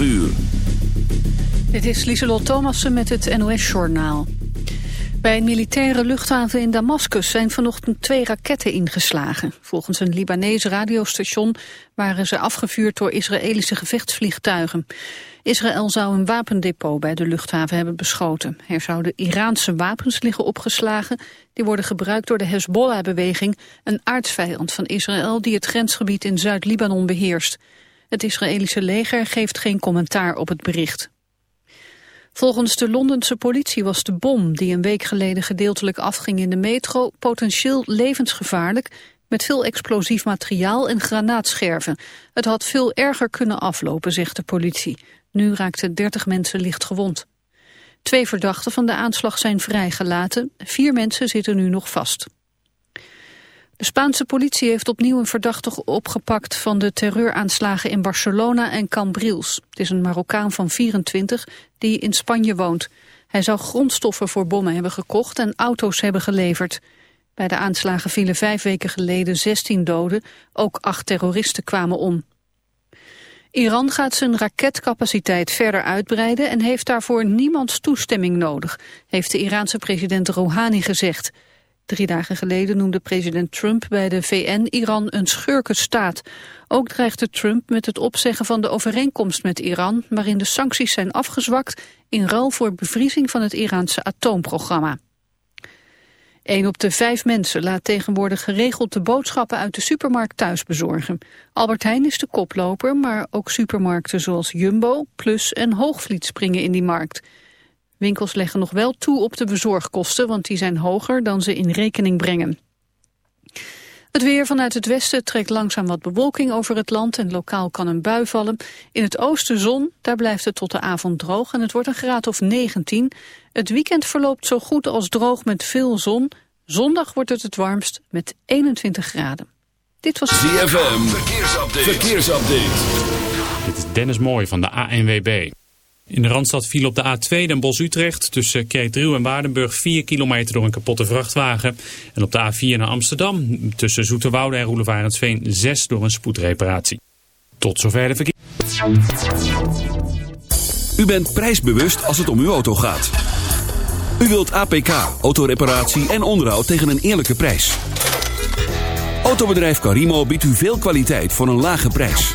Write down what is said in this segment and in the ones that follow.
12 uur. Dit is Lieselot Thomassen met het NOS-journaal. Bij een militaire luchthaven in Damascus zijn vanochtend twee raketten ingeslagen. Volgens een Libanese radiostation waren ze afgevuurd door Israëlische gevechtsvliegtuigen. Israël zou een wapendepot bij de luchthaven hebben beschoten. Er zouden Iraanse wapens liggen opgeslagen. Die worden gebruikt door de Hezbollah-beweging, een aardsvijand van Israël die het grensgebied in Zuid-Libanon beheerst. Het Israëlische leger geeft geen commentaar op het bericht. Volgens de Londense politie was de bom die een week geleden gedeeltelijk afging in de metro potentieel levensgevaarlijk met veel explosief materiaal en granaatscherven. Het had veel erger kunnen aflopen, zegt de politie. Nu raakten 30 mensen licht gewond. Twee verdachten van de aanslag zijn vrijgelaten. Vier mensen zitten nu nog vast. De Spaanse politie heeft opnieuw een verdachte opgepakt van de terreuraanslagen in Barcelona en Cambrils. Het is een Marokkaan van 24 die in Spanje woont. Hij zou grondstoffen voor bommen hebben gekocht en auto's hebben geleverd. Bij de aanslagen vielen vijf weken geleden 16 doden, ook acht terroristen kwamen om. Iran gaat zijn raketcapaciteit verder uitbreiden en heeft daarvoor niemands toestemming nodig, heeft de Iraanse president Rouhani gezegd. Drie dagen geleden noemde president Trump bij de VN Iran een schurkenstaat. Ook dreigde Trump met het opzeggen van de overeenkomst met Iran... waarin de sancties zijn afgezwakt in ruil voor bevriezing van het Iraanse atoomprogramma. Een op de vijf mensen laat tegenwoordig geregeld de boodschappen uit de supermarkt thuis bezorgen. Albert Heijn is de koploper, maar ook supermarkten zoals Jumbo, Plus en Hoogvliet springen in die markt. Winkels leggen nog wel toe op de bezorgkosten, want die zijn hoger dan ze in rekening brengen. Het weer vanuit het westen trekt langzaam wat bewolking over het land en lokaal kan een bui vallen. In het oosten zon, daar blijft het tot de avond droog en het wordt een graad of 19. Het weekend verloopt zo goed als droog met veel zon. Zondag wordt het het warmst met 21 graden. Dit was ZFM, verkeersupdate. verkeersupdate. Dit is Dennis Mooij van de ANWB. In de Randstad viel op de A2 Den Bosch-Utrecht tussen Kerkdriel en Waardenburg 4 kilometer door een kapotte vrachtwagen. En op de A4 naar Amsterdam tussen Zoeterwoude en Roelevarensveen 6 door een spoedreparatie. Tot zover de verkeer. U bent prijsbewust als het om uw auto gaat. U wilt APK, autoreparatie en onderhoud tegen een eerlijke prijs. Autobedrijf Carimo biedt u veel kwaliteit voor een lage prijs.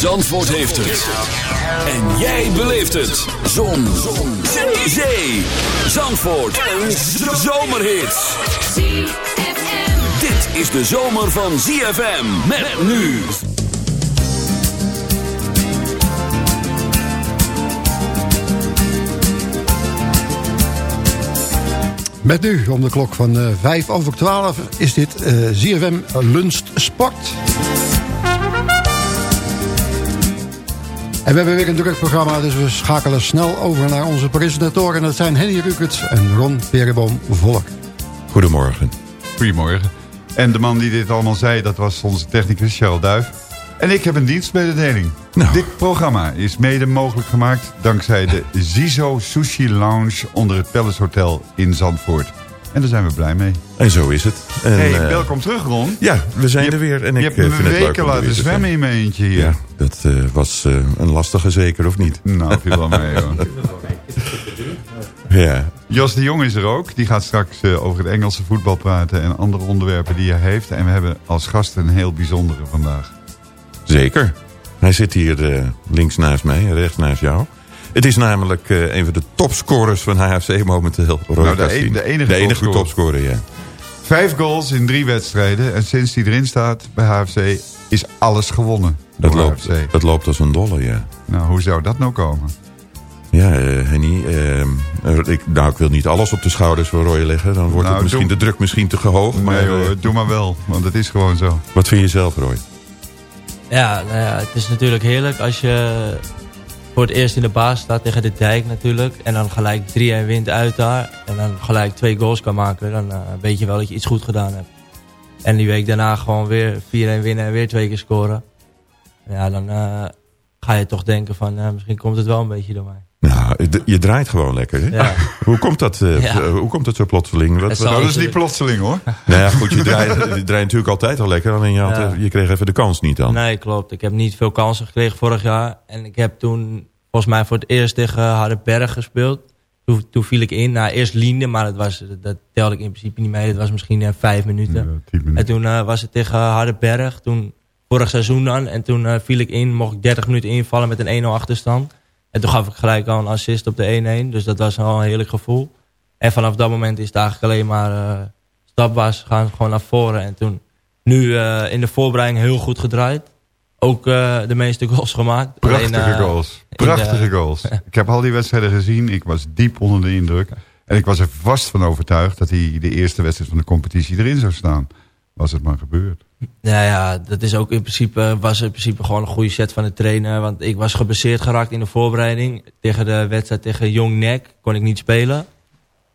Zandvoort heeft het. En jij beleeft het. Zon. Zon. Zee. Zandvoort. Een zomerhit. Dit is de zomer van ZFM. Met nu. Met nu, om de klok van eh 5 over 12, is dit eh ZFM Lunch Sport. En we hebben weer een druk programma, dus we schakelen snel over naar onze presentatoren. Dat zijn Henny Rukerts en Ron Pereboom Volk. Goedemorgen. Goedemorgen. En de man die dit allemaal zei, dat was onze technicus Charles Duif. En ik heb een dienstmededeling. Nou. Dit programma is mede mogelijk gemaakt dankzij de Zizo Sushi Lounge onder het Palace Hotel in Zandvoort. En daar zijn we blij mee. En zo is het. En, hey, eh, welkom terug Ron. Ja, we zijn Je er weer. En je ik hebt eh, me leuk weken laten weer zwemmen in mijn eentje hier. Ja, dat eh, was een lastige zeker, of niet? Nou, viel wel mee hoor. Ja. Jos de Jong is er ook. Die gaat straks over het Engelse voetbal praten en andere onderwerpen die hij heeft. En we hebben als gast een heel bijzondere vandaag. Zeker. Hij zit hier links naast mij rechts naast jou. Het is namelijk eh, een van de topscorers van HFC momenteel. Nou, de een- de enige de enige topscorer. ja. Vijf goals in drie wedstrijden. En sinds hij erin staat bij HFC is alles gewonnen. Dat loopt, HFC. dat loopt als een dolle, ja. Nou, hoe zou dat nou komen? Ja, eh, Henny, eh, er- ik, nou, ik wil niet alles op de schouders van Roy leggen. Dan wordt Nou, het misschien doe- de druk misschien te hoog. Maar nee eh, hoor, doe maar wel. Want het is gewoon zo. wat vind je zelf, Roy? Ja, nou ja, het is natuurlijk heerlijk als je voor het eerst in de baas staat tegen de dijk natuurlijk. En dan gelijk 3-1 wint uit daar. En dan gelijk twee goals kan maken. Dan eh, weet je wel dat je iets goed gedaan hebt. En die week daarna gewoon weer 4-1 winnen en weer twee keer scoren. Ja, dan eh, ga je toch denken van eh, misschien komt het wel een beetje door mij. Nou, je draait gewoon lekker, hè? Ja. Hoe komt dat, eh, Ja. hoe komt dat zo plotseling? Wat, Nou, dat is niet plotseling hoor. nou ja, goed, je draait, je draait natuurlijk altijd al lekker. Alleen je, had, Ja. je kreeg even de kans niet dan. Nee, klopt. Ik heb niet veel kansen gekregen vorig jaar. En ik heb toen volgens mij voor het eerst tegen Hardenberg gespeeld. Toen, toen viel ik in. Nou, eerst Liende, maar dat, was, dat telde ik in principe niet mee. Dat was misschien eh, vijf minuten. Ja, tien minuten. En toen was het tegen Hardenberg. Toen, vorig seizoen dan. En toen viel ik in, mocht ik 30 minuten invallen met een 1-0 achterstand. En toen gaf ik gelijk al een assist op de 1-1. Dus dat was al een heerlijk gevoel. En vanaf dat moment is het eigenlijk alleen maar eh stapwaarts gaan. Gewoon naar voren. En toen nu eh, in de voorbereiding heel goed gedraaid. Ook eh, de meeste goals gemaakt. Prachtige Alleen, eh, goals. de- Prachtige goals. Ik heb al die wedstrijden gezien. Ik was diep onder de indruk. En ik was er vast van overtuigd dat hij de eerste wedstrijd van de competitie erin zou staan. Was het maar gebeurd. Ja, ja, dat is ook in principe, was in principe gewoon een goede set van de trainer. Want ik was geblesseerd geraakt in de voorbereiding. Tegen de wedstrijd tegen Jong Nek kon ik niet spelen.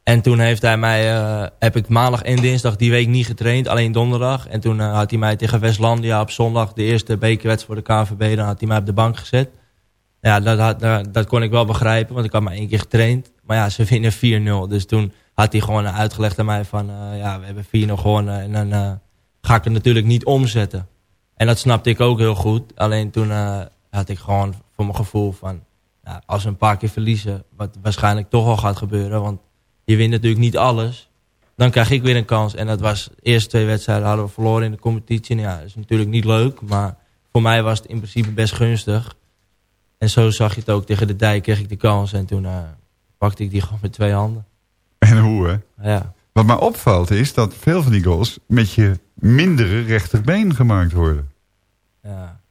En toen heeft hij mij, eh, heb ik maandag en dinsdag die week niet getraind, alleen donderdag. En toen eh, had hij mij tegen Westlandia op zondag, de eerste bekerwedstrijd voor de KNVB, dan had hij mij op de bank gezet. Ja, dat, had, dat, dat kon ik wel begrijpen, want ik had maar één keer getraind. Maar ja, ze winnen 4-0. Dus toen had hij gewoon uitgelegd aan mij van, eh, ja, we hebben 4-0 gewonnen. En dan eh, ga ik het natuurlijk niet omzetten. En dat snapte ik ook heel goed. Alleen toen eh, had ik gewoon voor mijn gevoel van... Nou, als we een paar keer verliezen, wat waarschijnlijk toch wel gaat gebeuren... want je wint natuurlijk niet alles... dan krijg ik weer een kans. En dat was de eerste twee wedstrijden hadden we verloren in de competitie. Nou Ja, dat is natuurlijk niet leuk, maar voor mij was het in principe best gunstig. En zo zag je het ook. Tegen de dijk kreeg ik de kans en toen eh, pakte ik die gewoon met twee handen. En hoe hè? Ja. Wat mij opvalt is dat veel van die goals met je mindere rechterbeen gemaakt worden. ja.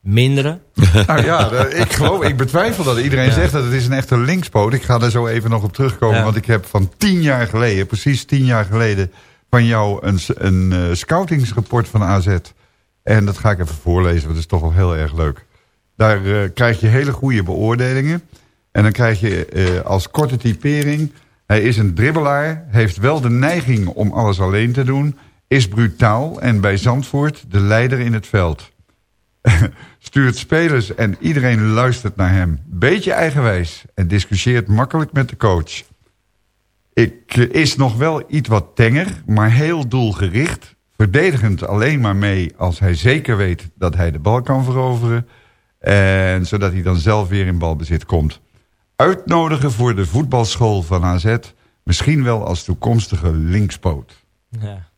Mindere. Nou ja, ik geloof, ik betwijfel dat. Iedereen Ja. zegt dat het is een echte linkspoot. Ik ga daar zo even nog op terugkomen. Ja. Want ik heb van tien jaar geleden, precies tien jaar geleden... van jou een, een eh, scoutingsrapport van AZ. En dat ga ik even voorlezen, want dat is toch wel heel erg leuk. Daar eh, krijg je hele goede beoordelingen. En dan krijg je eh, als korte typering... Hij is een dribbelaar, heeft wel de neiging om alles alleen te doen... is brutaal en bij Zandvoort de leider in het veld stuurt spelers en iedereen luistert naar hem. Beetje eigenwijs en discussieert makkelijk met de coach. Ik is nog wel iets wat tenger, maar heel doelgericht. Verdedigend alleen maar mee als hij zeker weet dat hij de bal kan veroveren. En zodat hij dan zelf weer in balbezit komt. Uitnodigen voor de voetbalschool van AZ. Misschien wel als toekomstige linkspoot. Ja.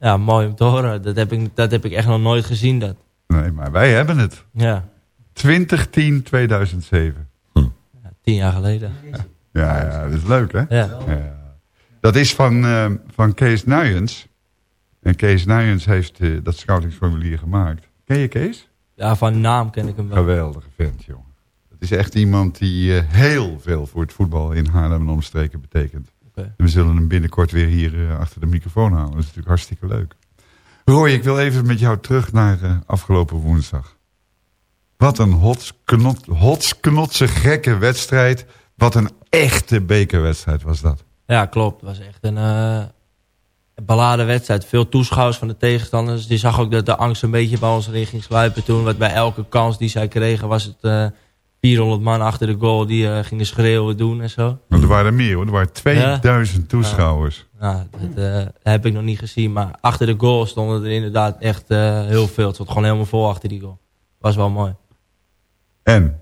ja, mooi om te horen. Dat heb, ik, dat heb ik echt nog nooit gezien. Dat. Nee, maar wij hebben het. Ja, 2010, 2007. ja, tien jaar geleden. Ja, ja, dat is leuk hè? Ja. Ja. Dat is van, eh, van Kees Nuyens. En Kees Nuyens heeft eh, dat scoutingsformulier gemaakt. Ken je Kees? ja, van naam ken ik hem wel. Geweldige vent, jongen. Is echt iemand die eh, heel veel voor het voetbal in Haarlem en omstreken betekent. En we zullen hem binnenkort weer hier eh, achter de microfoon halen. Dat is natuurlijk hartstikke leuk. Roy, ik wil even met jou terug naar eh, afgelopen woensdag. Wat een hotsknot, hotsknotse gekke wedstrijd. Wat een echte bekerwedstrijd was dat. Ja, klopt. Het was echt een uh, beladen wedstrijd. Veel toeschouwers van de tegenstanders. Die zag ook dat de angst een beetje bij ons erin ging sluipen toen. Want bij elke kans die zij kregen was het uh, 400 man achter de goal die uh, gingen schreeuwen doen en zo. Want er waren er meer hoor. Er waren 2000 toeschouwers. Nou, dat, uh, heb ik nog niet gezien. Maar achter de goal stonden er inderdaad echt uh, heel veel. Het stond gewoon helemaal vol achter die goal. Was wel mooi. En?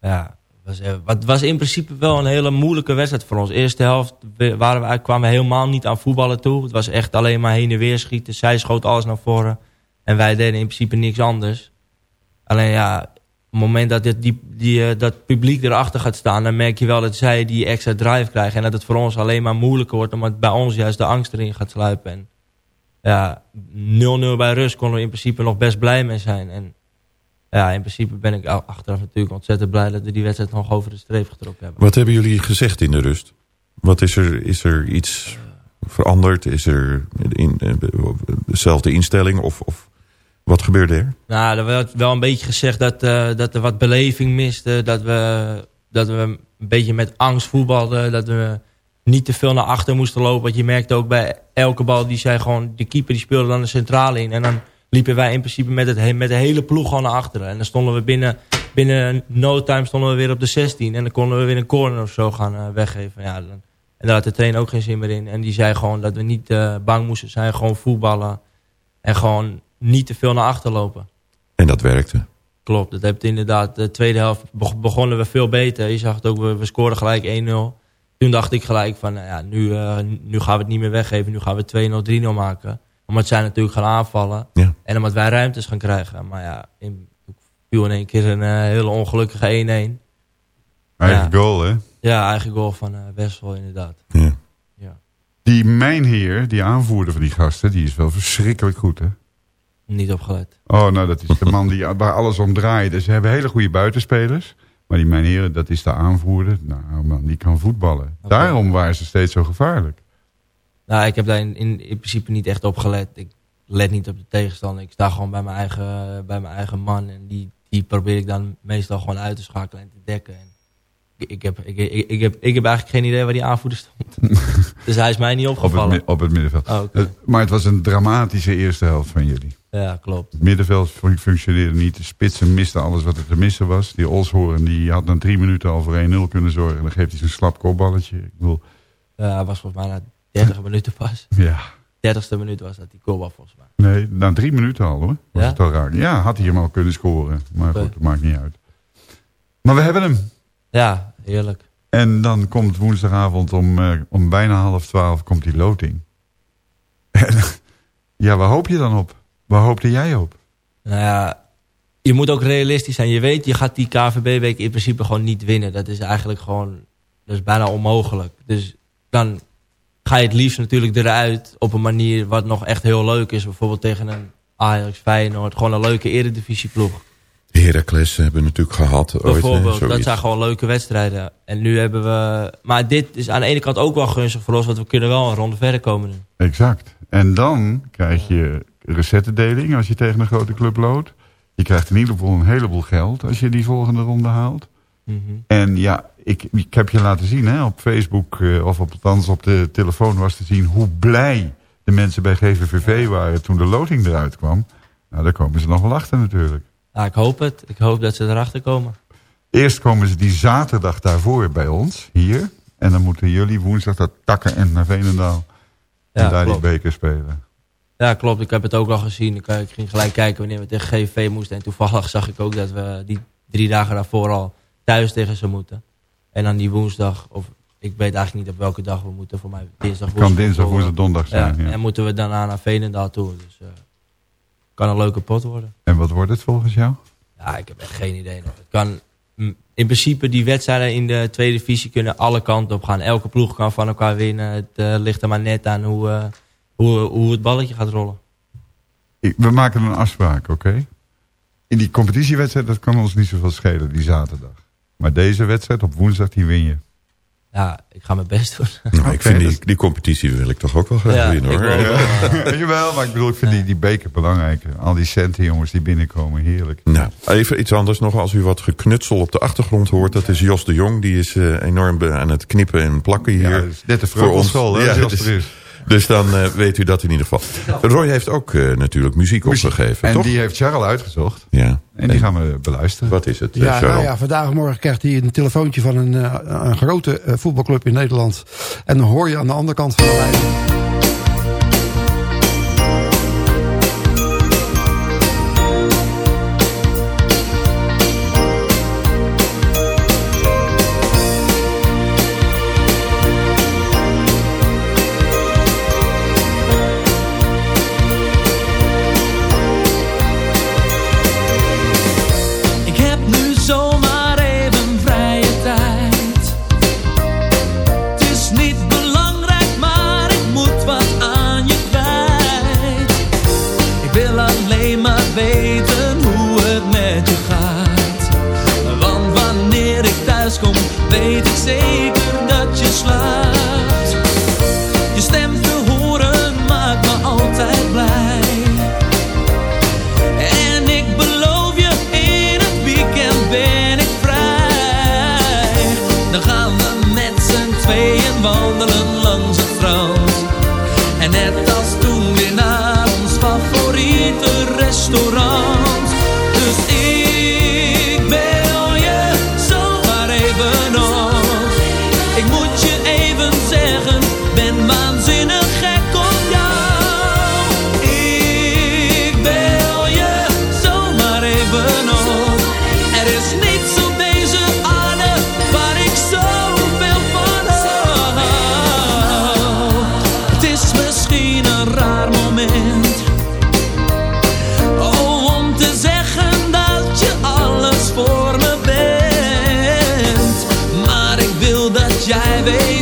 Ja, was, het was in principe wel een hele moeilijke wedstrijd voor ons. Eerste helft waren we, kwamen we helemaal niet aan voetballen toe. Het was echt alleen maar heen en weer schieten. Zij schoot alles naar voren. En wij deden in principe niks anders. Alleen ja, het moment dat die, die, uh, dat publiek erachter gaat staan... dan merk je wel dat zij die extra drive krijgen. En dat het voor ons alleen maar moeilijker wordt... omdat bij ons juist de angst erin gaat sluipen. En ja, 0-0 bij rust konden we in principe nog best blij mee zijn. En ja, in principe ben ik achteraf natuurlijk ontzettend blij... dat we die wedstrijd nog over de streep getrokken hebben. Wat hebben jullie gezegd in de rust? Wat is er, is er iets veranderd? Is er in, dezelfde instelling of... of wat gebeurde er? Nou, er werd wel een beetje gezegd dat, uh, dat er wat beleving miste. Dat we, dat we een beetje met angst voetbalden. Dat we niet te veel naar achter moesten lopen. Want je merkte ook bij elke bal die zij gewoon... De keeper die speelde dan de centrale in. En dan liepen wij in principe met, het, met de hele ploeg gewoon naar achteren. En dan stonden we binnen, binnen no time stonden we weer op de 16. En dan konden we weer een corner of zo gaan uh, weggeven. Ja, dan, en daar had de trainer ook geen zin meer in. En die zei gewoon dat we niet uh, bang moesten zijn. Gewoon voetballen. En gewoon niet te veel naar achter lopen. En dat werkte? Klopt, dat heeft inderdaad. De tweede helft begonnen we veel beter. Je zag het ook, we, we scoren gelijk 1-0. Toen dacht ik gelijk van, nou ja, nu, uh, nu gaan we het niet meer weggeven. Nu gaan we 2-0, 3-0 maken. Omdat zij natuurlijk gaan aanvallen. Ja. En omdat wij ruimtes gaan krijgen. Maar ja, in, viel in één keer een uh, hele ongelukkige 1-1. Eigen ja. goal, hè? Ja, eigen goal van uh, Wessel inderdaad. Ja. ja. Die mijnheer, die aanvoerder van die gasten, die is wel verschrikkelijk goed, hè? Niet opgelet. Oh, nou, dat is de man die, waar alles om draait. Dus ze hebben hele goede buitenspelers. Maar die mijnheer, dat is de aanvoerder. Nou, man, die kan voetballen. Okay. Daarom waren ze steeds zo gevaarlijk. Nou, ik heb daar in, in, in, principe niet echt op gelet. Ik let niet op de tegenstander. Ik sta gewoon bij mijn eigen, bij mijn eigen man. En die, die probeer ik dan meestal gewoon uit te schakelen en te dekken. En ik, ik, heb, ik, ik, ik, heb, ik heb eigenlijk geen idee waar die aanvoerder stond. dus hij is mij niet opgevallen. Op het, op het middenveld. Oh, okay. Maar het was een dramatische eerste helft van jullie. Ja, klopt. Het middenveld functioneerde niet. De spitsen misten alles wat er te missen was. Die Olshoorn die had dan drie minuten al voor 1-0 kunnen zorgen. Dan geeft hij zo'n slap kopballetje. Ik bedoel... Ja, hij was volgens mij na 30 minuten pas. Ja. 30ste minuut was dat die kopbal volgens mij. Nee, na drie minuten al hoor. Was Ja? het al raak. Ja, had hij hem al kunnen scoren. Maar goed, dat maakt niet uit. Maar we hebben hem. Ja, heerlijk. En dan komt woensdagavond om, eh, om bijna half twaalf komt die loting. En, ja, waar hoop je dan op? Waar hoopte jij op? Nou ja, je moet ook realistisch zijn. Je weet, je gaat die KVB-week in principe gewoon niet winnen. Dat is eigenlijk gewoon, dat is bijna onmogelijk. Dus dan ga je het liefst natuurlijk eruit op een manier wat nog echt heel leuk is. Bijvoorbeeld tegen een Ajax, Feyenoord. Gewoon een leuke eredivisieploeg. Heracles hebben we natuurlijk gehad. Ooit, Bijvoorbeeld, dat zijn gewoon leuke wedstrijden. En nu hebben we... Maar dit is aan de ene kant ook wel gunstig voor ons... want we kunnen wel een ronde verder komen nu. Exact. En dan krijg je recettendeling als je tegen een grote club loopt. Je krijgt in ieder geval een heleboel geld als je die volgende ronde haalt. Mhm. En ja, ik, ik heb je laten zien hè, op Facebook, eh, of op, althans op de telefoon was te zien hoe blij de mensen bij GVVV waren toen de loting eruit kwam. Nou, daar komen ze nog wel achter natuurlijk. Ja, ik hoop het. Ik hoop dat ze erachter komen. Eerst komen ze die zaterdag daarvoor bij ons, hier. En dan moeten jullie woensdag dat takken en naar Veenendaal. En Ja, daar klopt. die beker spelen. Ja, klopt. Ik heb het ook al gezien. Ik, eh, ik ging gelijk kijken wanneer we tegen GVV moesten. En toevallig zag ik ook dat we die drie dagen daarvoor al thuis tegen ze moeten. En dan die woensdag, of ik weet eigenlijk niet op welke dag we moeten. Voor mij dinsdag, Het kan dinsdag, woensdag, donderdag zijn. Ja, Ja. En moeten we daarna naar Veenendaal toe. Dus eh kan een leuke pot worden. En wat wordt het volgens jou? Ja, ik heb echt geen idee nog. Het kan, in principe, die wedstrijden in de tweede divisie kunnen alle kanten op gaan. Elke ploeg kan van elkaar winnen. Het eh, ligt er maar net aan hoe, hoe, hoe het balletje gaat rollen. Ik- we maken een afspraak, oké? In die competitiewedstrijd, dat kan ons niet zoveel schelen, die zaterdag. Maar deze wedstrijd op woensdag, die win je. ja, ik ga mijn best doen. Nou, ik vind die, die competitie wil ik toch ook wel graag Ja, winnen hoor. Ja. wel, Weet je wel, maar ik bedoel, ik vind die, die beker belangrijk. Al die centen jongens die binnenkomen, heerlijk. Nou, even iets anders nog. Als u wat geknutsel op de achtergrond hoort, dat is Jos de Jong. Die is eh, enorm aan het knippen en plakken hier. Ja, dat is net de voor ons. vreugelschool, hè, Ja, Jos dus, er is. Dus dan eh, weet u dat in ieder geval. Roy heeft ook eh, natuurlijk muziek, opgegeven, En toch? die heeft Charles uitgezocht. Ja. En die gaan we beluisteren. Wat is het, eh, Ja, nou ja, vandaag morgen krijgt hij een telefoontje van een, eh, een grote eh, voetbalclub in Nederland. En dan hoor je aan de andere kant van de lijn... alles voor me bent. Maar ik wil dat jij weet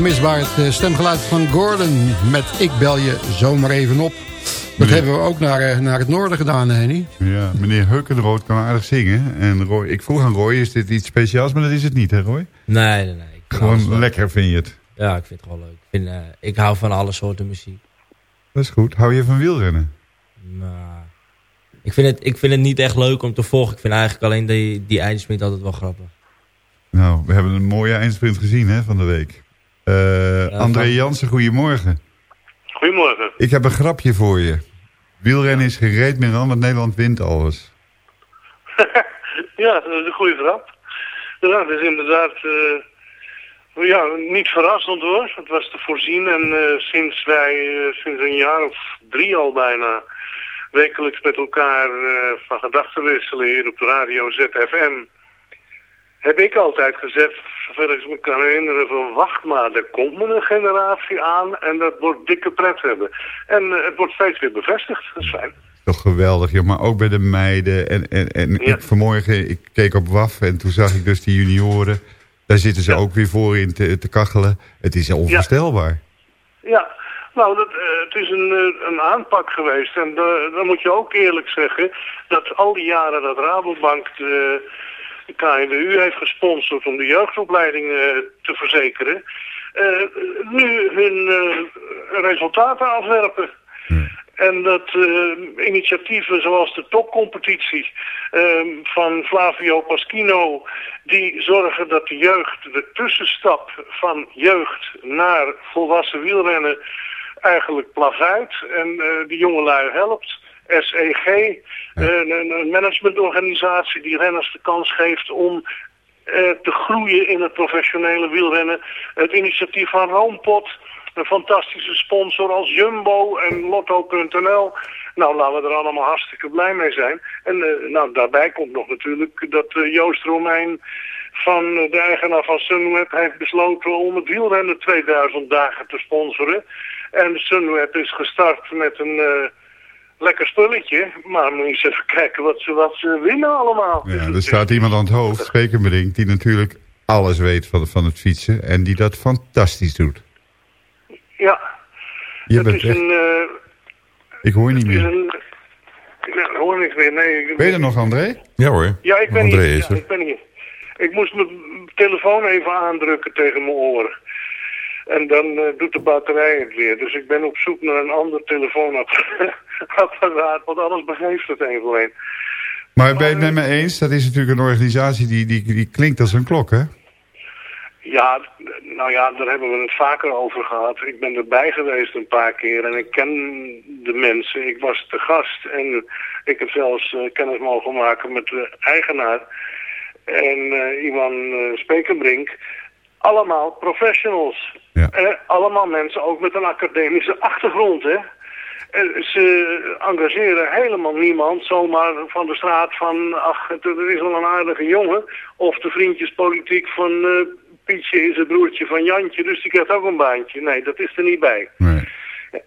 onmisbaar het eh, stemgeluid van Gordon met Ik bel je zomaar even op. Dat Meneer- hebben we ook naar, eh, naar het noorden gedaan, Henny. Ja, meneer Heukenrood kan aardig zingen. En Roy, ik vroeg aan Roy, is dit iets speciaals? Maar dat is het niet, hè Roy? Nee, nee, nee. Gewoon wel- lekker vind je het. Ja, ik vind het gewoon leuk. Ik, vind, eh, ik hou van alle soorten muziek. Dat is goed. Hou je van wielrennen? Nou, ik, vind het, ik vind het niet echt leuk om te volgen. Ik vind eigenlijk alleen die, die eindsprint altijd wel grappig. Nou, we hebben een mooie eindsprint gezien hè, van de week. Eh, André van- Jansen, goedemorgen. Goedemorgen. Ik heb een grapje voor je. Wielrennen is gereed meer aan, want Nederland wint alles. ja, dat is een goede grap. Ja, dat is inderdaad eh, ja, niet verrassend hoor. Het was te voorzien en eh, sinds wij sinds een jaar of drie al bijna wekelijks met elkaar eh, van gedachten wisselen hier op de radio ZFM. heb ik altijd gezegd, zover ik me kan herinneren, van wacht maar, er komt een generatie aan en dat wordt dikke pret hebben. En eh, het wordt steeds weer bevestigd, dat is fijn. Toch geweldig, joh. maar ook bij de meiden. En, en, en ik, vanmorgen, ik keek op WAF en toen zag ik dus die junioren. Daar zitten ze ook weer voor in te, te kachelen. Het is onvoorstelbaar. Ja, nou, dat, eh, het is een, eh, een aanpak geweest. En dan moet je ook eerlijk zeggen dat al die jaren dat Rabobank de, de KNWU heeft gesponsord om de jeugdopleiding te verzekeren, nu hun resultaten afwerpen. En dat uh, initiatieven zoals de topcompetitie uh, van Flavio Paschino... die zorgen dat de jeugd, de tussenstap van jeugd naar volwassen wielrennen... eigenlijk plavuit en uh, die jongelui helpt. SEG, een, een managementorganisatie die renners de kans geeft om te groeien in het professionele wielrennen. Het initiatief van Roompot een fantastische sponsor als Jumbo en Lotto.nl. Nou, laten we er allemaal hartstikke blij mee zijn. En uh, nou, daarbij komt nog natuurlijk dat uh, Joost Romein van uh, de eigenaar van Sunweb heeft besloten om het wielrennen 2000 dagen te sponsoren. En Sunweb is gestart met een lekker spulletje. Maar moet je eens even kijken wat ze, wat ze winnen allemaal. Ja, er staat iemand aan het hoofd, Spekenbrink, die natuurlijk alles weet van, van het fietsen. En die dat fantastisch doet. Ja. Je bent is een, uh, ik hoor je niet meer. Een, ik hoor niks meer. Nee, ben je er nog, André? Ja hoor. Ja, ik ben André hier. Is ja, er. ik ben hier. Ik moest mijn telefoon even aandrukken tegen mijn oren. En dan uh, doet de batterij het weer. Dus ik ben op zoek naar een ander telefoonapparaat. Want anders begeeft het een voor een. Maar ben je het met me eens? Dat is natuurlijk een organisatie die, die, die klinkt als een klok, hè? Ja, nou ja, daar hebben we het vaker over gehad. Ik ben erbij geweest een paar keer en ik ken de mensen. Ik was te gast en ik heb zelfs uh, kennis mogen maken met de eigenaar. En uh, Iwan uh, Spekenbrink. Allemaal professionals. Ja. allemaal mensen ook met een academische achtergrond, hè. Ze engageren helemaal niemand zomaar van de straat van... ach, er is al een aardige jongen. Of de vriendjespolitiek van Pietje is het broertje van Jantje, dus die krijgt ook een baantje. Nee, dat is er niet bij. Nee.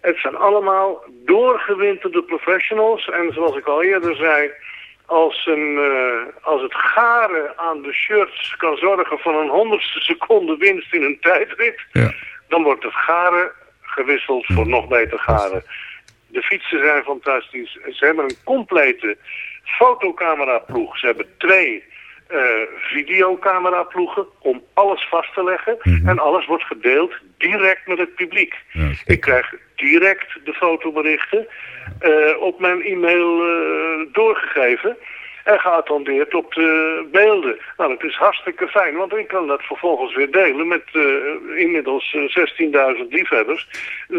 Het zijn allemaal doorgewinterde professionals. En zoals ik al eerder zei, als, een, uh, als het garen aan de shirts kan zorgen van een honderdste seconde winst in een tijdrit... Ja. dan wordt het garen gewisseld voor nog beter garen. De fietsen zijn fantastisch. Ze hebben een complete fotocameraploeg. Ze hebben twee videocameraploegen om alles vast te leggen. Mm -hmm. En alles wordt gedeeld direct met het publiek. Ja, ik krijg direct de fotoberichten uh, op mijn e-mail uh, doorgegeven. En geattendeerd op de beelden. Nou, dat is hartstikke fijn, want ik kan dat vervolgens weer delen met inmiddels 16.000 liefhebbers.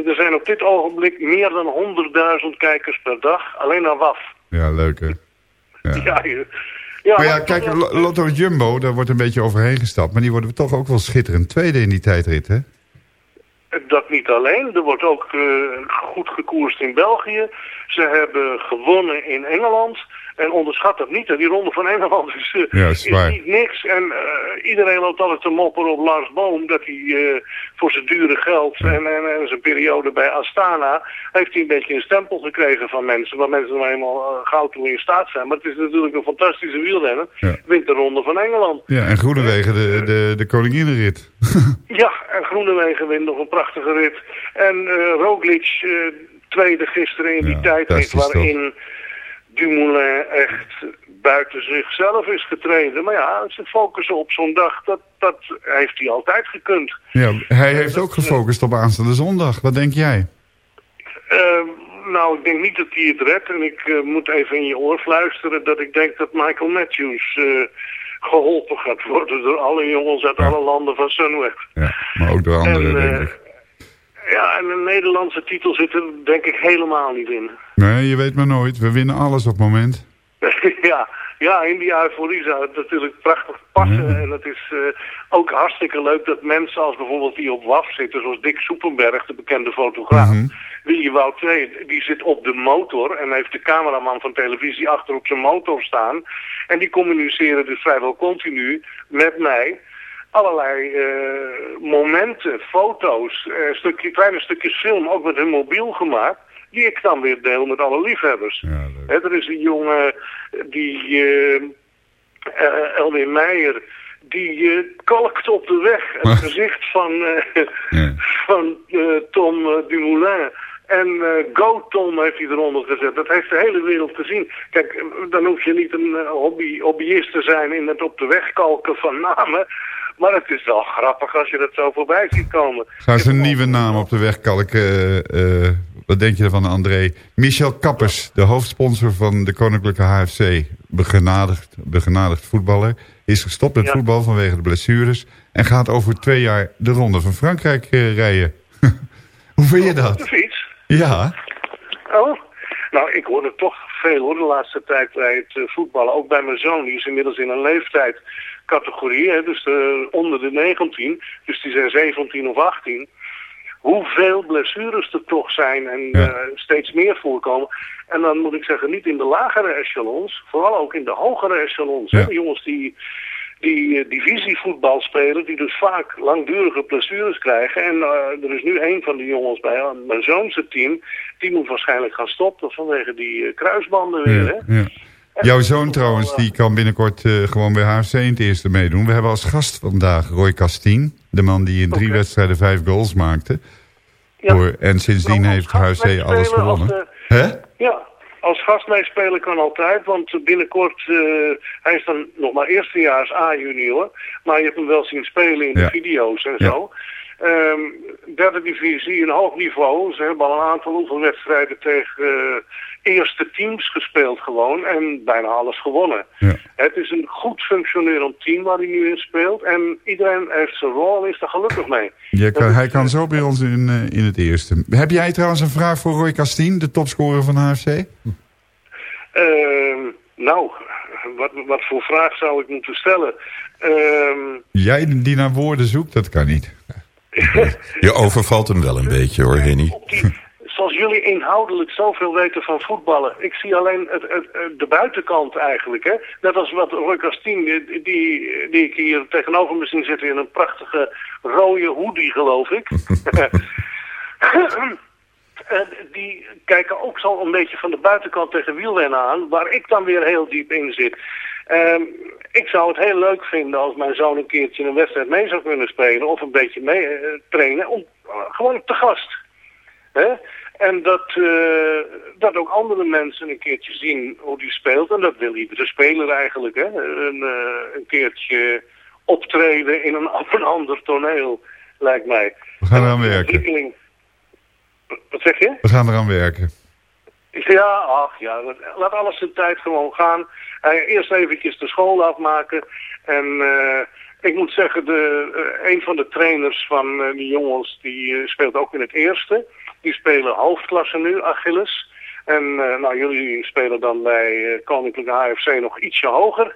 Er zijn op dit ogenblik meer dan 100.000 kijkers per dag, alleen naar WAF. Ja, leuk hè? Ja, ja je, ja, maar ja, kijk, Lotto Jumbo, daar wordt een beetje overheen gestapt. Maar die worden toch ook wel schitterend tweede in die tijdrit, hè? Dat niet alleen. Er wordt ook uh, goed gekoerst in België. Ze hebben gewonnen in Engeland. En onderschat dat niet. Die ronde van Engeland is, uh, ja, is, is niet niks. En uh, iedereen loopt altijd te mopperen op Lars Boom. Dat hij voor zijn dure geld ja. en, en, en, zijn periode bij Astana... heeft hij een beetje een stempel gekregen van mensen. Waar mensen nou eenmaal gauw toe in staat zijn. Maar het is natuurlijk een fantastische wielrenner. Ja. Wint de ronde van Engeland. Ja, en Groenewegen de, de, de koninginnenrit. ja, en Groenewegen wint nog een prachtige rit. En Roglic tweede gisteren in die fantastisch waarin... Dumoulin echt buiten zichzelf is getreden. Maar ja, ze focussen op zo'n dag, dat, dat heeft hij altijd gekund. Ja, hij heeft ook gefocust op aanstaande zondag. Wat denk jij? Uh, nou, ik denk niet dat hij het redt. En ik uh, moet even in je oor fluisteren dat ik denk dat Michael Matthews uh, geholpen gaat worden door alle jongens uit Ja. alle landen van Sunweb. Ja, maar ook door anderen, En, eh, denk ik. Ja, en een Nederlandse titel zit er denk ik helemaal niet in. Nee, je weet maar nooit. We winnen alles op het moment. ja, ja, in die euforie zou het natuurlijk prachtig passen. En het is uh, ook hartstikke leuk dat mensen als bijvoorbeeld die op WAF zitten, zoals Dick Soepenberg, de bekende fotograaf. Mm -hmm. Willy Wout II, die zit op de motor en heeft de cameraman van televisie achter op zijn motor staan. En die communiceren dus vrijwel continu met mij allerlei uh, momenten, foto's, uh, stukje, kleine stukjes film, ook met hun mobiel gemaakt ik dan weer deel met alle liefhebbers. Ja, He, er is een jongen die, uh, uh, Elwin Meijer, die uh, kalkt op de weg het gezicht van, ja. van Tom Dumoulin. En Go Tom heeft hij eronder gezet. Dat heeft de hele wereld gezien. Kijk, dan hoef je niet een hobby, hobbyist te zijn in het op de weg kalken van namen. Maar het is wel grappig als je dat zo voorbij ziet komen. Gaan ze een nieuwe naam op de weg kalken, wat denk je ervan, André? Michel Kappers, de hoofdsponsor van de Koninklijke HFC. Begenadigd, begenadigd voetballer. Is gestopt met ja. voetbal vanwege de blessures. En gaat over twee jaar de Ronde van Frankrijk uh, rijden. Hoe vind je dat? Op de fiets? Ja. Oh, nou ik hoor het toch veel hoor de laatste tijd bij het uh, voetballen. Ook bij mijn zoon, die is inmiddels in een leeftijd categorie, hè, dus uh, onder de 19. Dus die zijn 17 of 18 hoeveel blessures er toch zijn en ja. uh, steeds meer voorkomen. En dan moet ik zeggen, niet in de lagere echelons, vooral ook in de hogere echelons. Ja. Hè? De jongens die, die uh, divisievoetbal spelen, die dus vaak langdurige blessures krijgen. En uh, er is nu een van de jongens bij mijn zoonse team, die moet waarschijnlijk gaan stoppen vanwege die kruisbanden weer. Ja. Hè? Jouw zoon trouwens, die kan binnenkort uh, gewoon bij HFC in het eerste meedoen. We hebben als gast vandaag Roy Castien. De man die in drie okay. wedstrijden vijf goals maakte. Ja. Voor, en sindsdien nou, heeft HFC alles gewonnen. De, Hè? Ja, als gast meespelen kan altijd. Want binnenkort, uh, hij is dan nog maar eerstejaars A-junior. Maar je hebt hem wel zien spelen in ja. de video's en ja. zo. Um, derde divisie, een hoog niveau. Ze hebben al een aantal oefenwedstrijden tegen uh, eerste teams gespeeld gewoon. En bijna alles gewonnen. Ja. Het is een goed functionerend team waar hij nu in speelt. En iedereen heeft zijn rol en is er gelukkig mee. Kan, hij kan zo bij ons in, uh, in het eerste. Heb jij trouwens een vraag voor Roy Castien, de topscorer van HFC? Uh, nou, wat, wat voor vraag zou ik moeten stellen? Uh, jij die naar woorden zoekt, dat kan niet. Je overvalt hem wel een beetje hoor, Henny. Zoals jullie inhoudelijk zoveel weten van voetballen. Ik zie alleen het, het, het, de buitenkant eigenlijk. Hè? Net als wat Roy Castien, die, die, ik hier tegenover me zie zitten in een prachtige rode hoodie geloof ik. die kijken ook zo een beetje van de buitenkant tegen wielrennen aan. Waar ik dan weer heel diep in zit. Um, ik zou het heel leuk vinden als mijn zoon een keertje een wedstrijd mee zou kunnen spelen. Of een beetje mee uh, trainen. Om, uh, gewoon te gast. Hè? En dat, uh, dat ook andere mensen een keertje zien hoe die speelt. En dat wil iedere speler eigenlijk. Hè? Een, een keertje optreden in een, op een ander toneel, lijkt mij. We gaan eraan werken. Wat zeg je? We gaan eraan werken. Ja, ach ja, laat alles zijn tijd gewoon gaan. Uh, eerst eventjes de school afmaken. En uh, ik moet zeggen, de, uh, een van de trainers van die jongens, die speelt ook in het eerste. Die spelen hoofdklasse nu, Achilles. En nou, jullie spelen dan bij Koninklijke HFC nog ietsje hoger.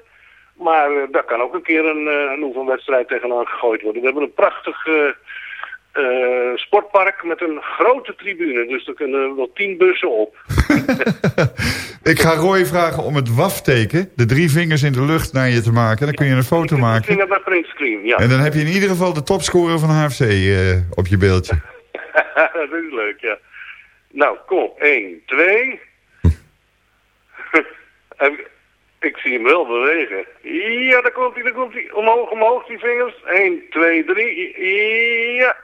Maar daar kan ook een keer een, een oefenwedstrijd tegenaan gegooid worden. We hebben een prachtig uh, sportpark met een grote tribune. Dus er kunnen wel tien bussen op. ik ga Roy vragen om het wafteken, de drie vingers in de lucht naar je te maken. Dan kun je een foto de maken. Bij printscreen, ja. En dan heb je in ieder geval de topscorer van HFC uh, op je beeldje. dat is leuk, ja. Nou, kom. 1, 2. ik zie hem wel bewegen. Ja, daar komt hij, daar komt hij. Omhoog, omhoog, die vingers. 1, 2, 3. Ja.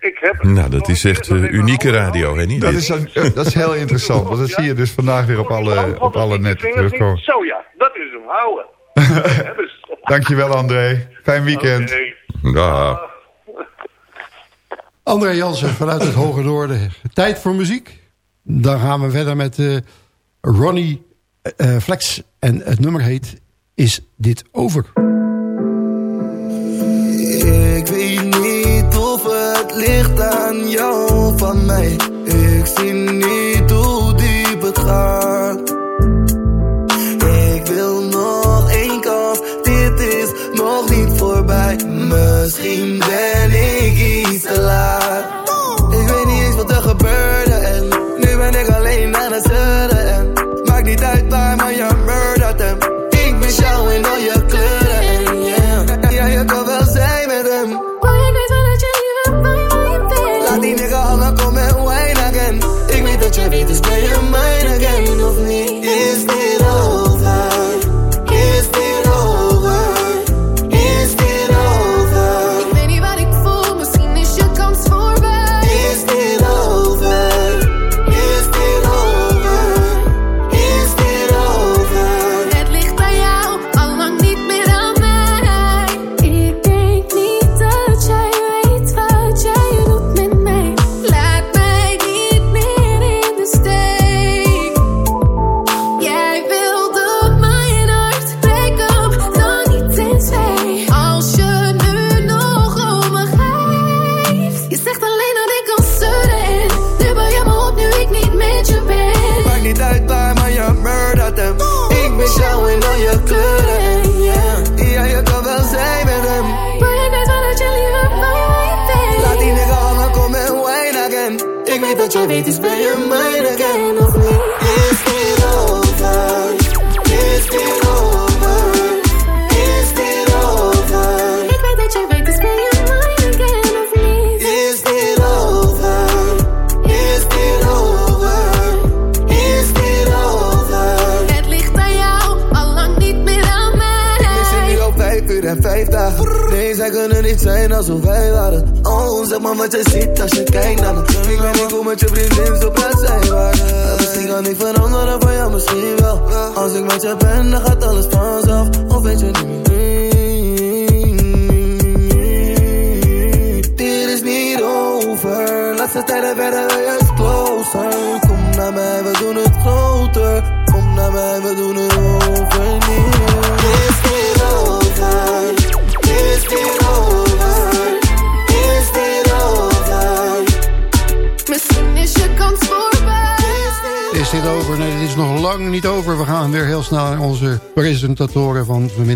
Ik heb nou, dat is echt uh, unieke radio, hè? Niet dat, is, een, dat is heel interessant, want dat zie je dus vandaag weer op alle, op alle netten terugkomen. Zo ja, dat is hem, houden. Dankjewel André, fijn weekend. Okay. Ja. André Jansen vanuit het Hoge Noorden. Tijd voor muziek. Dan gaan we verder met uh, Ronnie uh, Flex. En het nummer heet Is Dit Over? Ik weet het ligt aan jou van mij. Ik zie niet hoe diep het gaat. Ik wil nog één kans, dit is nog niet voorbij. Misschien ben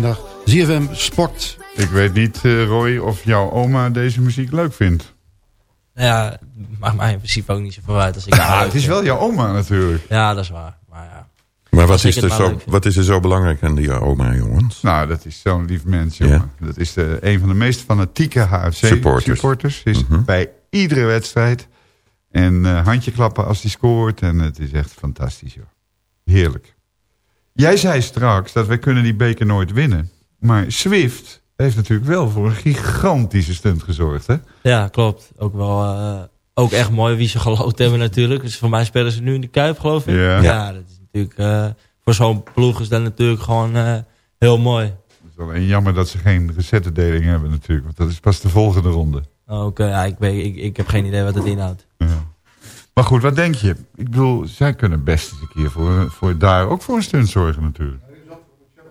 vanmiddag. ZFM Sport. Ik weet niet, eh, Roy, of jouw oma deze muziek leuk vindt. Ja, maakt mij in principe ook niet zoveel uit als ik Ja, het is wel jouw oma natuurlijk. Ja, dat is waar. Maar ja. Maar wat is, het er maar zo, leuk wat is er zo belangrijk aan die oma, jongens? Nou, dat is zo'n lief mens, jongen. Dat is de, een van de meest fanatieke Supporters. HFC-supporters. Is Mhm. bij iedere wedstrijd. En eh, handje klappen als hij scoort. En het is echt fantastisch, joh. Heerlijk. Jij zei straks dat wij kunnen die beker nooit winnen. Maar Swift heeft natuurlijk wel voor een gigantische stunt gezorgd, hè? Ja, klopt. Ook wel eh, ook echt mooi wie ze geloot hebben natuurlijk. Dus voor mij spelen ze nu in de Kuip, geloof ik. Ja. dat is natuurlijk... eh, voor zo'n ploeg is dat natuurlijk gewoon eh, heel mooi. Het is alleen jammer dat ze geen resettendeling hebben natuurlijk. Want dat is pas de volgende ronde. Eh, ja, ik, weet, ik, ik heb geen idee wat het inhoudt. Maar goed, wat denk je? Ik bedoel, zij kunnen best eens een keer voor, voor daar ook voor een stunt zorgen natuurlijk.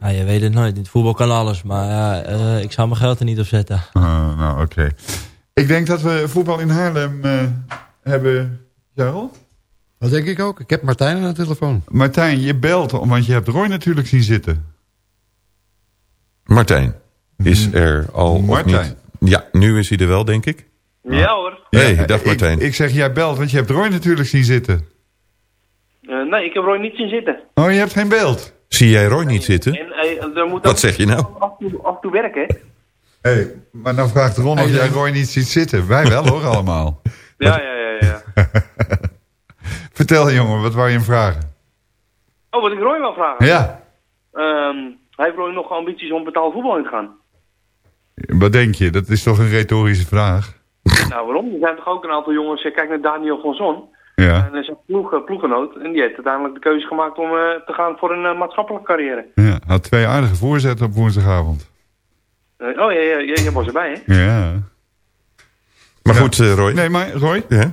Ja, je weet het nooit. In het voetbal kan alles. Maar ja, eh, ik zou mijn geld er niet op zetten. Ah, nou, oké. Ik denk dat we voetbal in Haarlem eh, hebben... Jarl? Dat denk ik ook. Ik heb Martijn aan de telefoon. Martijn, je belt, want je hebt Roy natuurlijk zien zitten. Martijn, is er al Martijn. of niet? Ja, nu is hij er wel, denk ik. Ja hoor. hey, Ja, dag Martijn. Ik, zeg, jij belt, want je hebt Roy natuurlijk zien zitten. Eh, nee, ik heb Roy niet zien zitten. Oh, je hebt geen beeld? Zie jij Roy niet zitten? En eh, er moet Wat zeg je nou? Af en toe, af en toe werken, hè? Hey, maar dan vraagt Ron of jij Roy niet ziet zitten. Wij wel hoor, allemaal. Ja, ja, ja, ja. Vertel jongen, wat wou je hem vragen? Oh, wat ik Roy wil vragen? Ja. Ehm, heeft Roy nog ambities om betaald voetbal in te gaan? Wat denk je? Dat is toch een retorische vraag? Nou, waarom? Er zijn toch ook een aantal jongens, eh, kijk naar Daniel van Zon. Ja. En is een ploeg, eh, ploeggenoot. En die heeft uiteindelijk de keuze gemaakt om eh, te gaan voor een eh, maatschappelijke carrière. ja. Had twee aardige voorzetten op woensdagavond. Eh, oh ja, ja, ja, jij was erbij, hè? Ja. Maar goed, eh, Roy. Nee, maar Roy? Ja?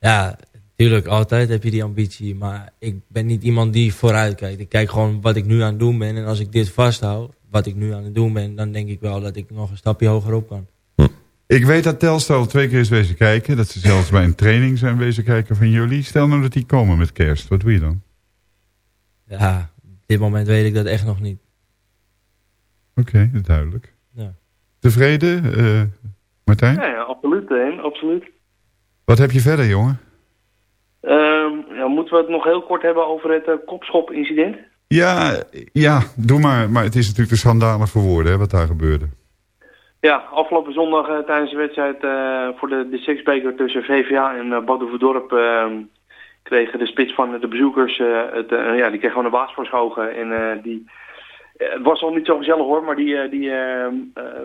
Ja, natuurlijk. Altijd heb je die ambitie. Maar ik ben niet iemand die vooruit kijkt. Ik kijk gewoon wat ik nu aan het doen ben. En als ik dit vasthoud, wat ik nu aan het doen ben... dan denk ik wel dat ik nog een stapje hoger op kan. Ik weet dat Telstar al twee keer is wezen kijken. Dat ze zelfs bij een training zijn wezen kijken van jullie. Stel nou dat die komen met kerst. Wat doe je dan? Ja, op dit moment weet ik dat echt nog niet. Oké, duidelijk. Ja. Tevreden, eh, Martijn? Ja, ja absoluut, hè, absoluut. Wat heb je verder, jongen? Ehm, ja, moeten we het nog heel kort hebben over het uh, kopschop-incident? Ja, ja, doe maar. Maar het is natuurlijk te schandalig voor woorden, hè, wat daar gebeurde. Ja, afgelopen zondag eh, tijdens de wedstrijd eh, voor de, de Sixbeker tussen VVA en uh, Badhoevedorp ehm, kregen de spits van de bezoekers, het, ja, die kreeg gewoon een baas voor zijn ogen. En die, het was al niet zo gezellig hoor, maar die, die ehm,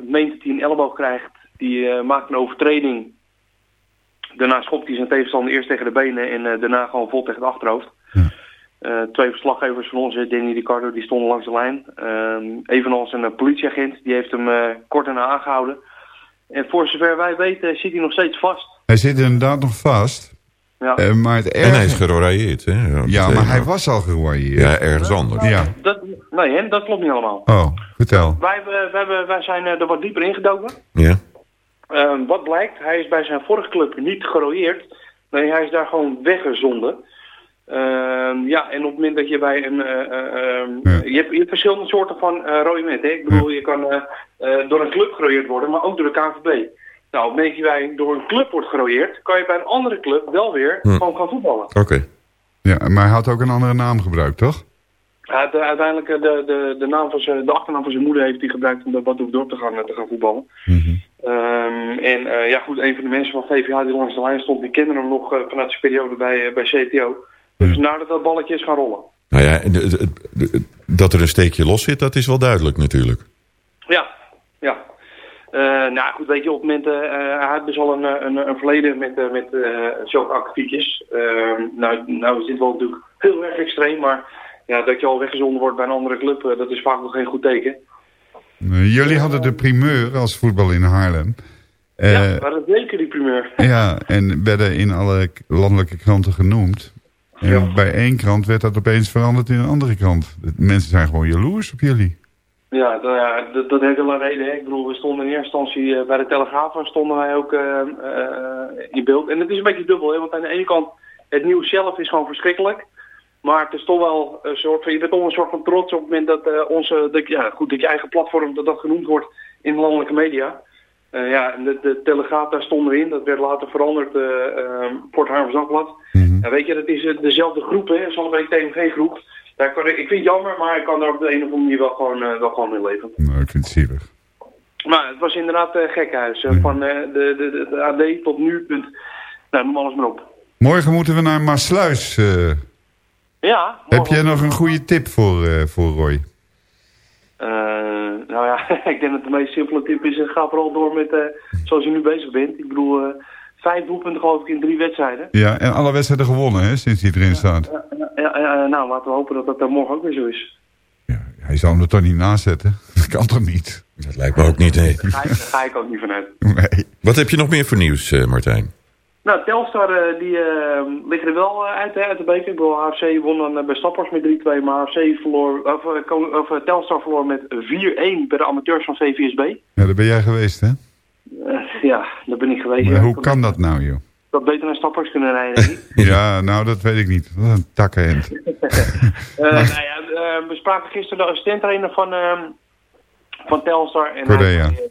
meent dat hij een elleboog krijgt. Die maakt een overtreding. Daarna schopt hij zijn tegenstander eerst tegen de benen en daarna gewoon vol tegen het achterhoofd. Uh, twee verslaggevers van ons, Danny Ricardo, die stonden langs de lijn. Uh, evenals een uh, politieagent, die heeft hem uh, kort daarna aangehouden. En voor zover wij weten zit hij nog steeds vast. Hij zit inderdaad nog vast. Ja. maar het En hij is gerorailleerd, hè? Ja, maar hij was al gerorailleerd. Ja, ergens anders. Ja. Dat, nee, hè, dat klopt niet allemaal. Oh, vertel. Wij, wij, zijn er wat dieper ingedoken. Ja. Ehm, wat blijkt, hij is bij zijn vorige club niet gerooieerd. Nee, hij is daar gewoon weggezonden. Uh, ja, en op het moment dat je bij een... Uh, uh, je, hebt, je hebt verschillende soorten van uh, rooiement. Ik bedoel, je kan door een club gerooieerd worden, maar ook door de KNVB. Nou, op het moment dat jij door een club wordt gerooieerd, kan je bij een andere club wel weer gewoon gaan voetballen. Oké. Ja, maar hij had ook een andere naam gebruikt, toch? Ja, de, uiteindelijk de, de, de, naam van zijn, de achternaam van zijn moeder heeft hij gebruikt om bij Bad Dorp te gaan, te gaan voetballen. Mm Um, en uh, ja goed, een van de mensen van VVH die langs de lijn stond, die kende hem nog uh, vanuit zijn periode bij, uh, bij CTO. Dus nou dat dat balletje is gaan rollen. Nou ja, dat er een steekje los zit, dat is wel duidelijk natuurlijk. Ja, ja. nou goed, weet je, op het moment, hij had dus al een, een, een verleden met, met zulke akkefietjes. Ehm, nou, nou is dit wel natuurlijk heel erg extreem, maar ja, dat je al weggezonden wordt bij een andere club, dat is vaak nog geen goed teken. Jullie hadden de primeur als voetbal in Haarlem. ja, we hadden zeker die primeur. Ja, en werden in alle landelijke kranten genoemd. En bij één krant werd dat opeens veranderd in een andere krant. Mensen zijn gewoon jaloers op jullie. Ja, dat, ja, dat, dat heeft wel een reden. Hè. Ik bedoel, we stonden in eerste instantie uh, bij de Telegraaf en stonden wij ook uh, uh, in beeld. En het is een beetje dubbel, hè, want aan de ene kant, het nieuws zelf is gewoon verschrikkelijk. Maar het is toch wel een soort van, je bent toch een soort van trots op het moment dat onze, dat, ja, goed, dat je eigen platform, dat dat genoemd wordt in de landelijke media. Uh, ja, de, de, Telegraaf, daar stonden we in. Dat werd later veranderd uh, uh, Port Harmers Dagblad. Mm -hmm. Ja, weet je, dat is dezelfde groep, hè. TMG-groep. Daar kan ik, ik vind het jammer, maar ik kan er op de een of andere manier wel gewoon, wel gewoon in leven. Nou, ik vind het zielig. Maar het was inderdaad gekhuis. Mm -hmm. Van de, de, de, de, AD tot nu, punt. Nou, noem alles maar op. Morgen moeten we naar Maasluis. ja. Heb jij nog een goede tip voor, voor Roy? Uh, nou ja, ik denk dat de meest simpele tip is, ga vooral door met uh, zoals je nu bezig bent. Ik bedoel, uh, vijf doelpunten geloof ik in drie wedstrijden. Ja, en alle wedstrijden gewonnen hè, sinds hij erin staat. Ja, ja, ja, nou, laten we hopen dat dat morgen ook weer zo is. Ja, hij zal hem er toch niet nazetten? Dat kan toch niet? Dat lijkt me ook niet, nee. Daar ga, ga, ik ook niet vanuit. Nee. Wat heb je nog meer voor nieuws, Martijn? Nou, Telstar uh, die uh, liggen er wel uit, hè, uit de beker. Ik bedoel, AFC won dan bij Stappers met 3-2, maar AFC verloor, of, of Telstar verloor met 4-1 bij de amateurs van VVSB. Ja, daar ben jij geweest, hè? Ja, daar ben ik geweest. Maar ja. hoe kan dat nou, joh? Dat beter naar Stappers kunnen rijden, Ja, nou, dat weet ik niet. Wat een takkenhemd. nou ja, we spraken gisteren de assistent-trainer van, van Telstar. En Korea. Hij,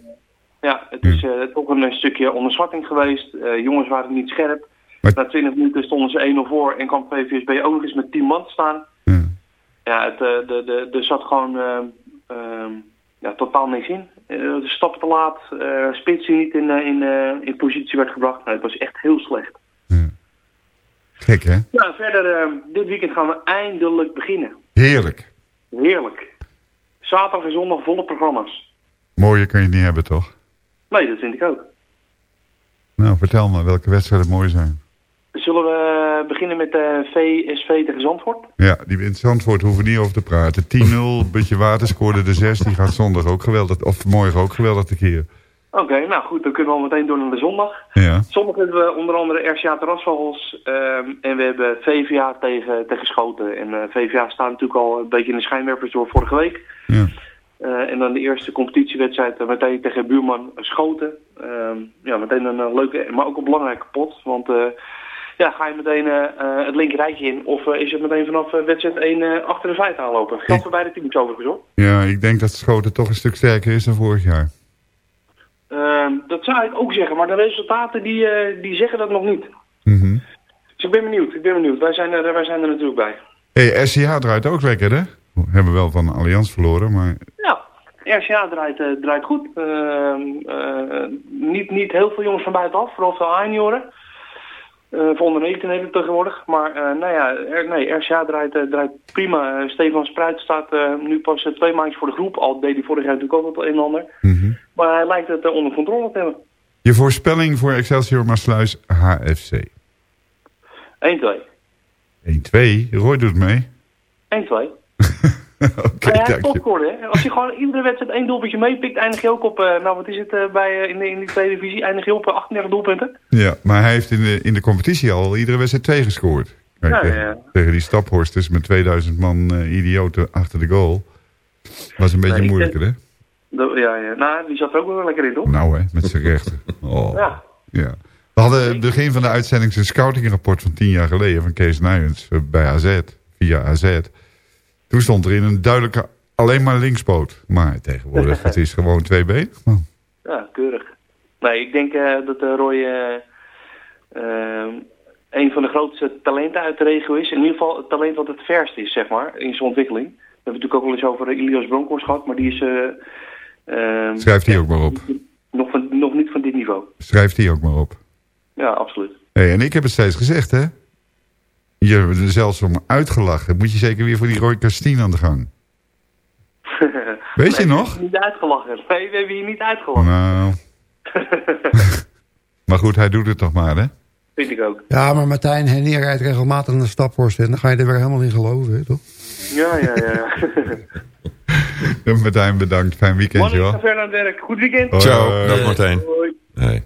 ja, het is toch een stukje onderschatting geweest. Jongens waren niet scherp. Maar... Na 20 minuten stonden ze 1-0 voor en kwam VVSB ook nog eens met 10 man te staan. Ja, ja het, de, de, er zat gewoon ja, totaal niks in. De stappen te laat, spits die niet in, in, in positie werd gebracht. Nou, het was echt heel slecht. Ja. Gek, hè? Ja, verder, dit weekend gaan we eindelijk beginnen. Heerlijk. Heerlijk. Zaterdag en zondag volle programma's. Mooier kun je het niet hebben, toch? Nee, dat vind ik ook. Nou, vertel me welke wedstrijden mooi zijn. Zullen we beginnen met de VSV tegen Zandvoort? Ja, die in Zandvoort hoeven we niet over te praten. 10-0, beetje water scoorde de 6. Die gaat zondag ook geweldig, of morgen ook geweldig te keer. Oké, okay, nou goed, dan kunnen we al meteen door naar de zondag. Ja. Zondag hebben we onder andere RCA Terrasvogels um, en we hebben VVA tegen, tegen Schoten. En uh, VVA staat natuurlijk al een beetje in de schijnwerpers door vorige week. Ja. Uh, en dan de eerste competitiewedstrijd uh, meteen tegen buurman Schoten. Uh, ja, meteen een leuke, maar ook een belangrijke pot. Want ja, ga je meteen het linker rijtje in of is het meteen vanaf wedstrijd 1 achter de feiten aanlopen? Geldt voor beide teams overigens hoor. Ja, ik denk dat Schoten toch een stuk sterker is dan vorig jaar. Ehm, dat zou ik ook zeggen, maar de resultaten die, eh, die zeggen dat nog niet. Mhm. Dus ik ben benieuwd, ik ben benieuwd. Wij zijn er, wij zijn er natuurlijk bij. hey, SCH draait ook lekker, hè? We hebben wel van Allianz verloren, maar... Ja, RCA draait, eh, draait goed. Ehm, eh, niet, niet heel veel jongens van buitenaf, vooral veel A-junioren. Voor onder 19 heet het tegenwoordig. Maar eh, nou ja, R- nee, RCA draait, eh, draait prima. Eh, Stefan Spruit staat eh, nu pas eh, twee maandjes voor de groep. Al deed hij vorig jaar natuurlijk ook wel een en ander. Maar hij lijkt het eh, onder controle te hebben. Je voorspelling voor Excelsior Maasluis HFC. 1-2. 1-2, Roy doet mee. 1-2. Oké, ja, hè. Als je gewoon iedere wedstrijd één doelpuntje meepikt, eindig je ook op, eh, nou wat is het, eh, bij, eh, in, de, in die tweede divisie, eindig je op eh, 38 doelpunten. Ja, maar hij heeft in de, in de competitie al iedere wedstrijd twee gescoord. Kijk, Ja, tegen, ja. tegen die staphorsters met 2000 man eh, idioten achter de goal. Was een beetje Nee, moeilijker, hè? Ja, ja, nou, die zat er ook wel lekker in, toch? Nou, hè, met zijn rechten. Oh. Ja. Ja. We hadden het begin van de uitzending een scoutingrapport van tien jaar geleden van Kees Nijens bij AZ, via AZ. Toen stond er in een duidelijke alleen maar linkspoot. Maar tegenwoordig, het is gewoon twee benen. man. Ja, keurig. Nee, ik denk eh, dat eh, Roy eh, een van de grootste talenten uit de regio is. In ieder geval het talent wat het verst is, zeg maar, in zijn ontwikkeling. We hebben het natuurlijk ook wel eens over Ilias Bronkhorst gehad, maar die is eh, eh, Schrijf die ook maar op. nog, van, nog niet van dit niveau. Schrijf die ook maar op. Ja, absoluut. Hey, en ik heb het steeds gezegd, hè? Je hebt er zelfs om uitgelachen. Moet je zeker weer voor die Roy Castien aan de gang. Weet je Nee, nog? Niet uitgelachen. Nee, we hebben hier niet uitgelachen. Nou. maar goed, hij doet het toch maar, hè? Vind ik ook. Ja, maar Martijn Henier rijdt regelmatig naar Staphorst. En dan ga je er weer helemaal in geloven, hè, toch? Ja, ja, ja. ja. Martijn, bedankt. Fijn weekend, joh. ga verder aan het werk. Goed weekend. Ciao, dag Martijn. Hoi. Hey.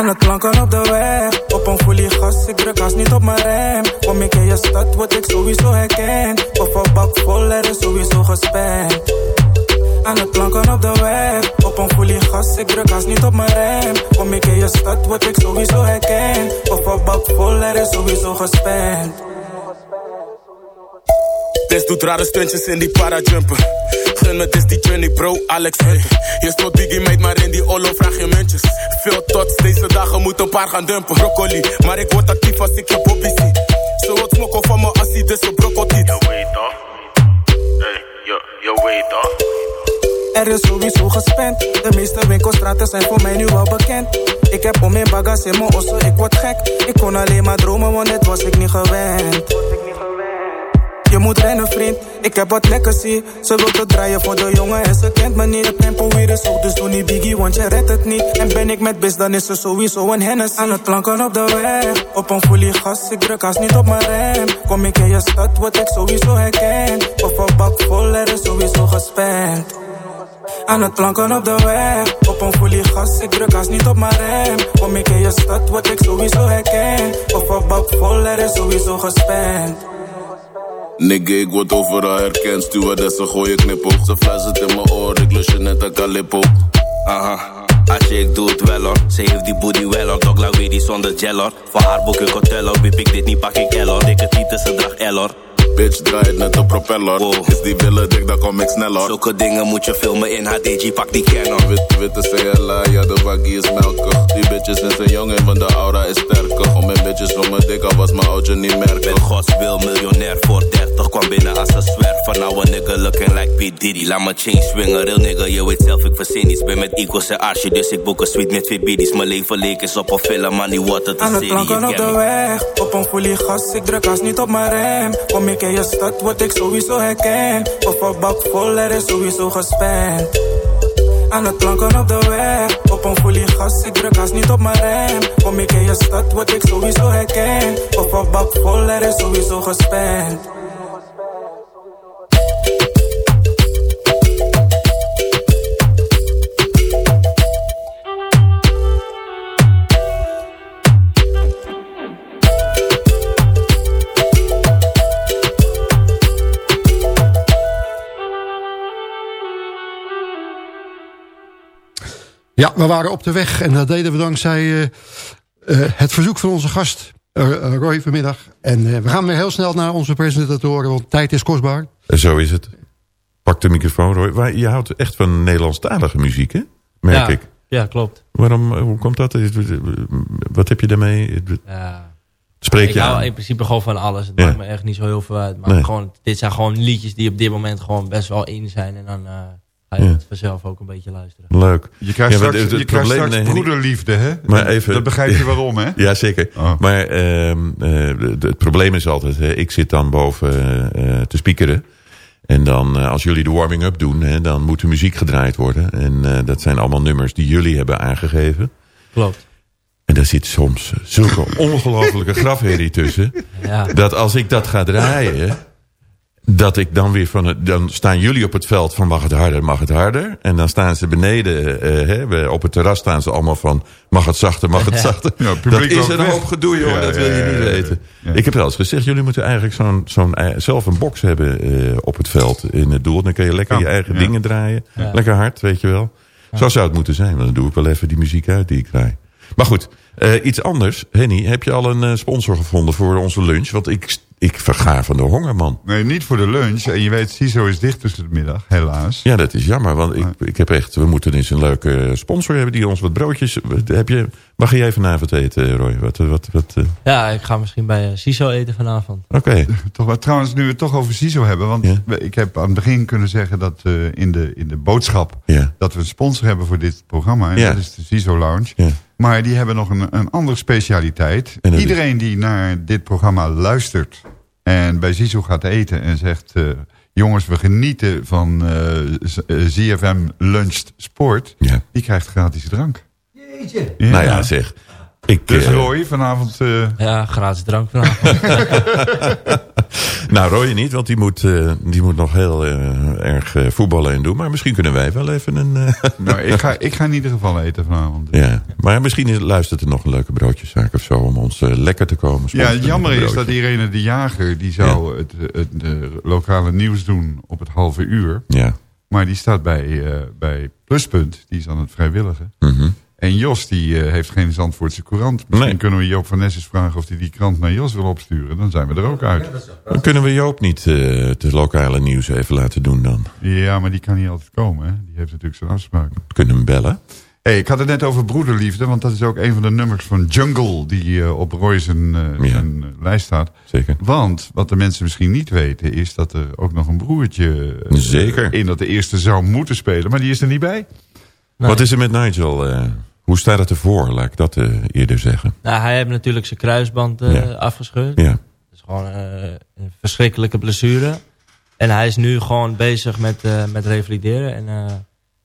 Aan het planken op de weg, op een folie gas, ik druk als niet op mijn rem. Kom ik in je stad, word ik sowieso herkend. Of een bak vol, er is sowieso gespend. Aan het planken op de weg, op een folie gas, ik druk als niet op mijn rem. Kom ik in je stad, word ik sowieso herkend. Of een bak vol, er is sowieso gespend. Des doet rare stuntjes in die parajumper. Gun me dis die journey bro, Alex Hunter. Je stond biggie meid, maar in die olo vraag je muntjes. Veel tots, deze dagen moet een paar gaan dumpen. Broccoli, maar ik word actief als ik je Bobby zie. Ze wordt smokken van mijn assie, dus ze. Je weet toch? Hey, je, je weet toch? Er is sowieso gespend. De meeste winkelstraten zijn voor mij nu wel bekend. Ik heb om mijn bagas in mijn osso, ik word gek. Ik kon alleen maar dromen, want dit was ik niet gewend. Je moet rennen, vriend. Ik heb wat legacy. Ze wil te draaien voor de jongen en ze kent me niet. Het tempo weer is hoog, dus doe niet biggie, want je redt het niet. En ben ik met bis, dan is ze sowieso een hennis. Aan het planken op de weg, op een folie gas. Ik druk als niet op mijn rem. Kom ik in je stad, word ik sowieso herkend. Of een bak vol, er is sowieso gespend. Aan het planken op de weg, op een folie gas. Ik druk als niet op mijn rem. Kom ik in je stad, word ik sowieso herkend. Of een bak vol, er is sowieso gespend. Nigga, ik word overal herkend. Stewardessen gooien knippel. Ze fluistert in mijn oor, ik lus je net een calippo. Aha. Asje, ik doe het wel hoor. Ze heeft die booty wel hoor. Dog la weet die zonder gel hoor. Voor haar boek ik hotel hoor. Wip ik dit niet, pak ik L hoor. Dikke tieten, ze draagt L hoor. Bitch draait net een propeller. Is die willen dik, dan kom ik sneller. Zulke dingen moet je filmen in HDG, pak die Canon. Wit, witte CLA, ja de waggie is melkig. Die bitches is een jongen, want de aura is sterker. Om mijn bitches van mijn dik, al was mijn oudje niet merken. Ben gods wil miljonair voor 30. Kwam binnen als een zwerf. Van nou een nigga looking like P. Diddy. Laat me chain swingen, real nigga. Je weet zelf, ik verzin niets. Ben met equals en arsje, dus ik boek een suite met twee biddies. Mijn leven leek is op een film, maar niet wat het Aan is. het city, planken op de weg, op een folie gas. Ik druk als niet op mijn rem. Kom ik in je stad, word ik sowieso herkend. Of een bak vol, er is sowieso gespend. Aan het planken op de weg, op een folie gas. Ik druk als niet op mijn rem. Kom ik in je stad, word ik sowieso herkend. Of een bak vol, er is sowieso gespend. Ja, we waren op de weg en dat deden we dankzij eh, eh, het verzoek van onze gast eh, Roy vanmiddag. En eh, we gaan weer heel snel naar onze presentatoren, want tijd is kostbaar. En zo is het. Pak de microfoon, Roy. Waar- Je houdt echt van Nederlandstalige muziek, hè? Merk ja, ik. Ja, klopt. Waarom, hoe komt dat? Wat heb je daarmee? Ja. Spreek ik je hou aan? in principe gewoon van alles. Het Ja. maakt me echt niet zo heel veel uit. Maar Nee. gewoon, dit zijn gewoon liedjes die op dit moment gewoon best wel in zijn. En dan eh, ga je Ja. het vanzelf ook een beetje luisteren. Leuk. Je krijgt straks- je krijgt straks nee, broederliefde, hè? Maar even, Dat begrijp je waarom, hè? ja, zeker. Oh. Maar ehm, eh, het probleem is altijd, hè, ik zit dan boven eh, te speakeren. En dan, eh, als jullie de warming-up doen, hè, dan moet de muziek gedraaid worden. En eh, dat zijn allemaal nummers die jullie hebben aangegeven. Klopt. En daar zit soms zulke ongelofelijke grafherrie tussen. Ja. Dat als ik dat ga draaien, dat ik dan weer van het, dan staan jullie op het veld van mag het harder, mag het harder. En dan staan ze beneden, eh, hè, op het terras staan ze allemaal van mag het zachter, mag het zachter. Ja, het dat is een hoop gedoe, joh, Ja, dat wil je niet weten. Ja. Ik heb wel eens gezegd, jullie moeten eigenlijk zo'n, zo'n, ei- zelf een box hebben eh, op het veld in het doel. Dan kun je lekker je eigen dingen draaien. Lekker hard, weet je wel. Zo zou het moeten zijn, want dan doe ik wel even die muziek uit die ik draai. Maar goed, eh, iets anders. Henny, heb je al een eh, sponsor gevonden voor onze lunch? Want ik, ik verga van de honger, man. Nee, niet voor de lunch. En je weet, CISO is dicht tussen de middag, helaas. Ja, dat is jammer, want ik, ik heb echt... We moeten eens een leuke sponsor hebben die ons wat broodjes... Heb je, wat ga jij vanavond eten, Roy? Wat, wat, wat, eh, Ja, ik ga misschien bij eh, CISO eten vanavond. Oké. Toch, wel- trouwens, nu we het toch over CISO hebben. Want Ja. ik heb aan het begin kunnen zeggen dat eh, in, de, in de boodschap... Ja. dat we een sponsor hebben voor dit programma. En Ja. dat is de CISO Lounge. Ja. Maar die hebben nog een, een andere specialiteit. Iedereen die naar dit programma luistert... en bij CISO gaat eten en zegt... eh, jongens, we genieten van eh, Z- eh, ZFM Lunch Sport... Ja. die krijgt gratis drank. Jeetje. Nou ja, zeg. Ik, Dus eh, Roy, vanavond... eh, Ja, gratis drank vanavond. nou, Roy niet, want die moet, eh, die moet nog heel erg eh, voetballen en doen. Maar misschien kunnen wij wel even een... eh, nou, ik, ga, ik ga in ieder geval eten vanavond. ja. Maar misschien is, luistert er nog een leuke broodjeszaak of zo... om ons eh, lekker te komen. Ja, jammer is dat. Irene de Jager... die zou het, het eh, lokale nieuws doen op het halve uur. Ja. Maar die staat bij, eh, bij Pluspunt. Die is aan het vrijwilligen. Mhm. En Jos die eh, heeft geen Zandvoortse courant. Misschien Nee. kunnen we Joop van Nesses vragen of hij die krant naar Jos wil opsturen. Dan zijn we er ook uit. Dan kunnen we Joop niet eh, het lokale nieuws even laten doen dan. Ja, maar die kan niet altijd komen. Hè? Die heeft natuurlijk zijn afspraak. We kunnen hem bellen. Hey, ik had het net over broederliefde. Want dat is ook een van de nummers van Jungle. Die eh, op Roy zijn, Ja. zijn, lijst staat. Zeker. Want wat de mensen misschien niet weten... is dat er ook nog een broertje Zeker. in dat de eerste zou moeten spelen. Maar die is er niet bij. Wat is er met Nigel? Hoe staat het ervoor? Laat ik dat eh, eerder zeggen. nou, hij heeft natuurlijk zijn kruisband eh, Ja. afgescheurd. Ja. Dat is gewoon eh, een verschrikkelijke blessure. En hij is nu gewoon bezig met, eh, met revalideren. En eh,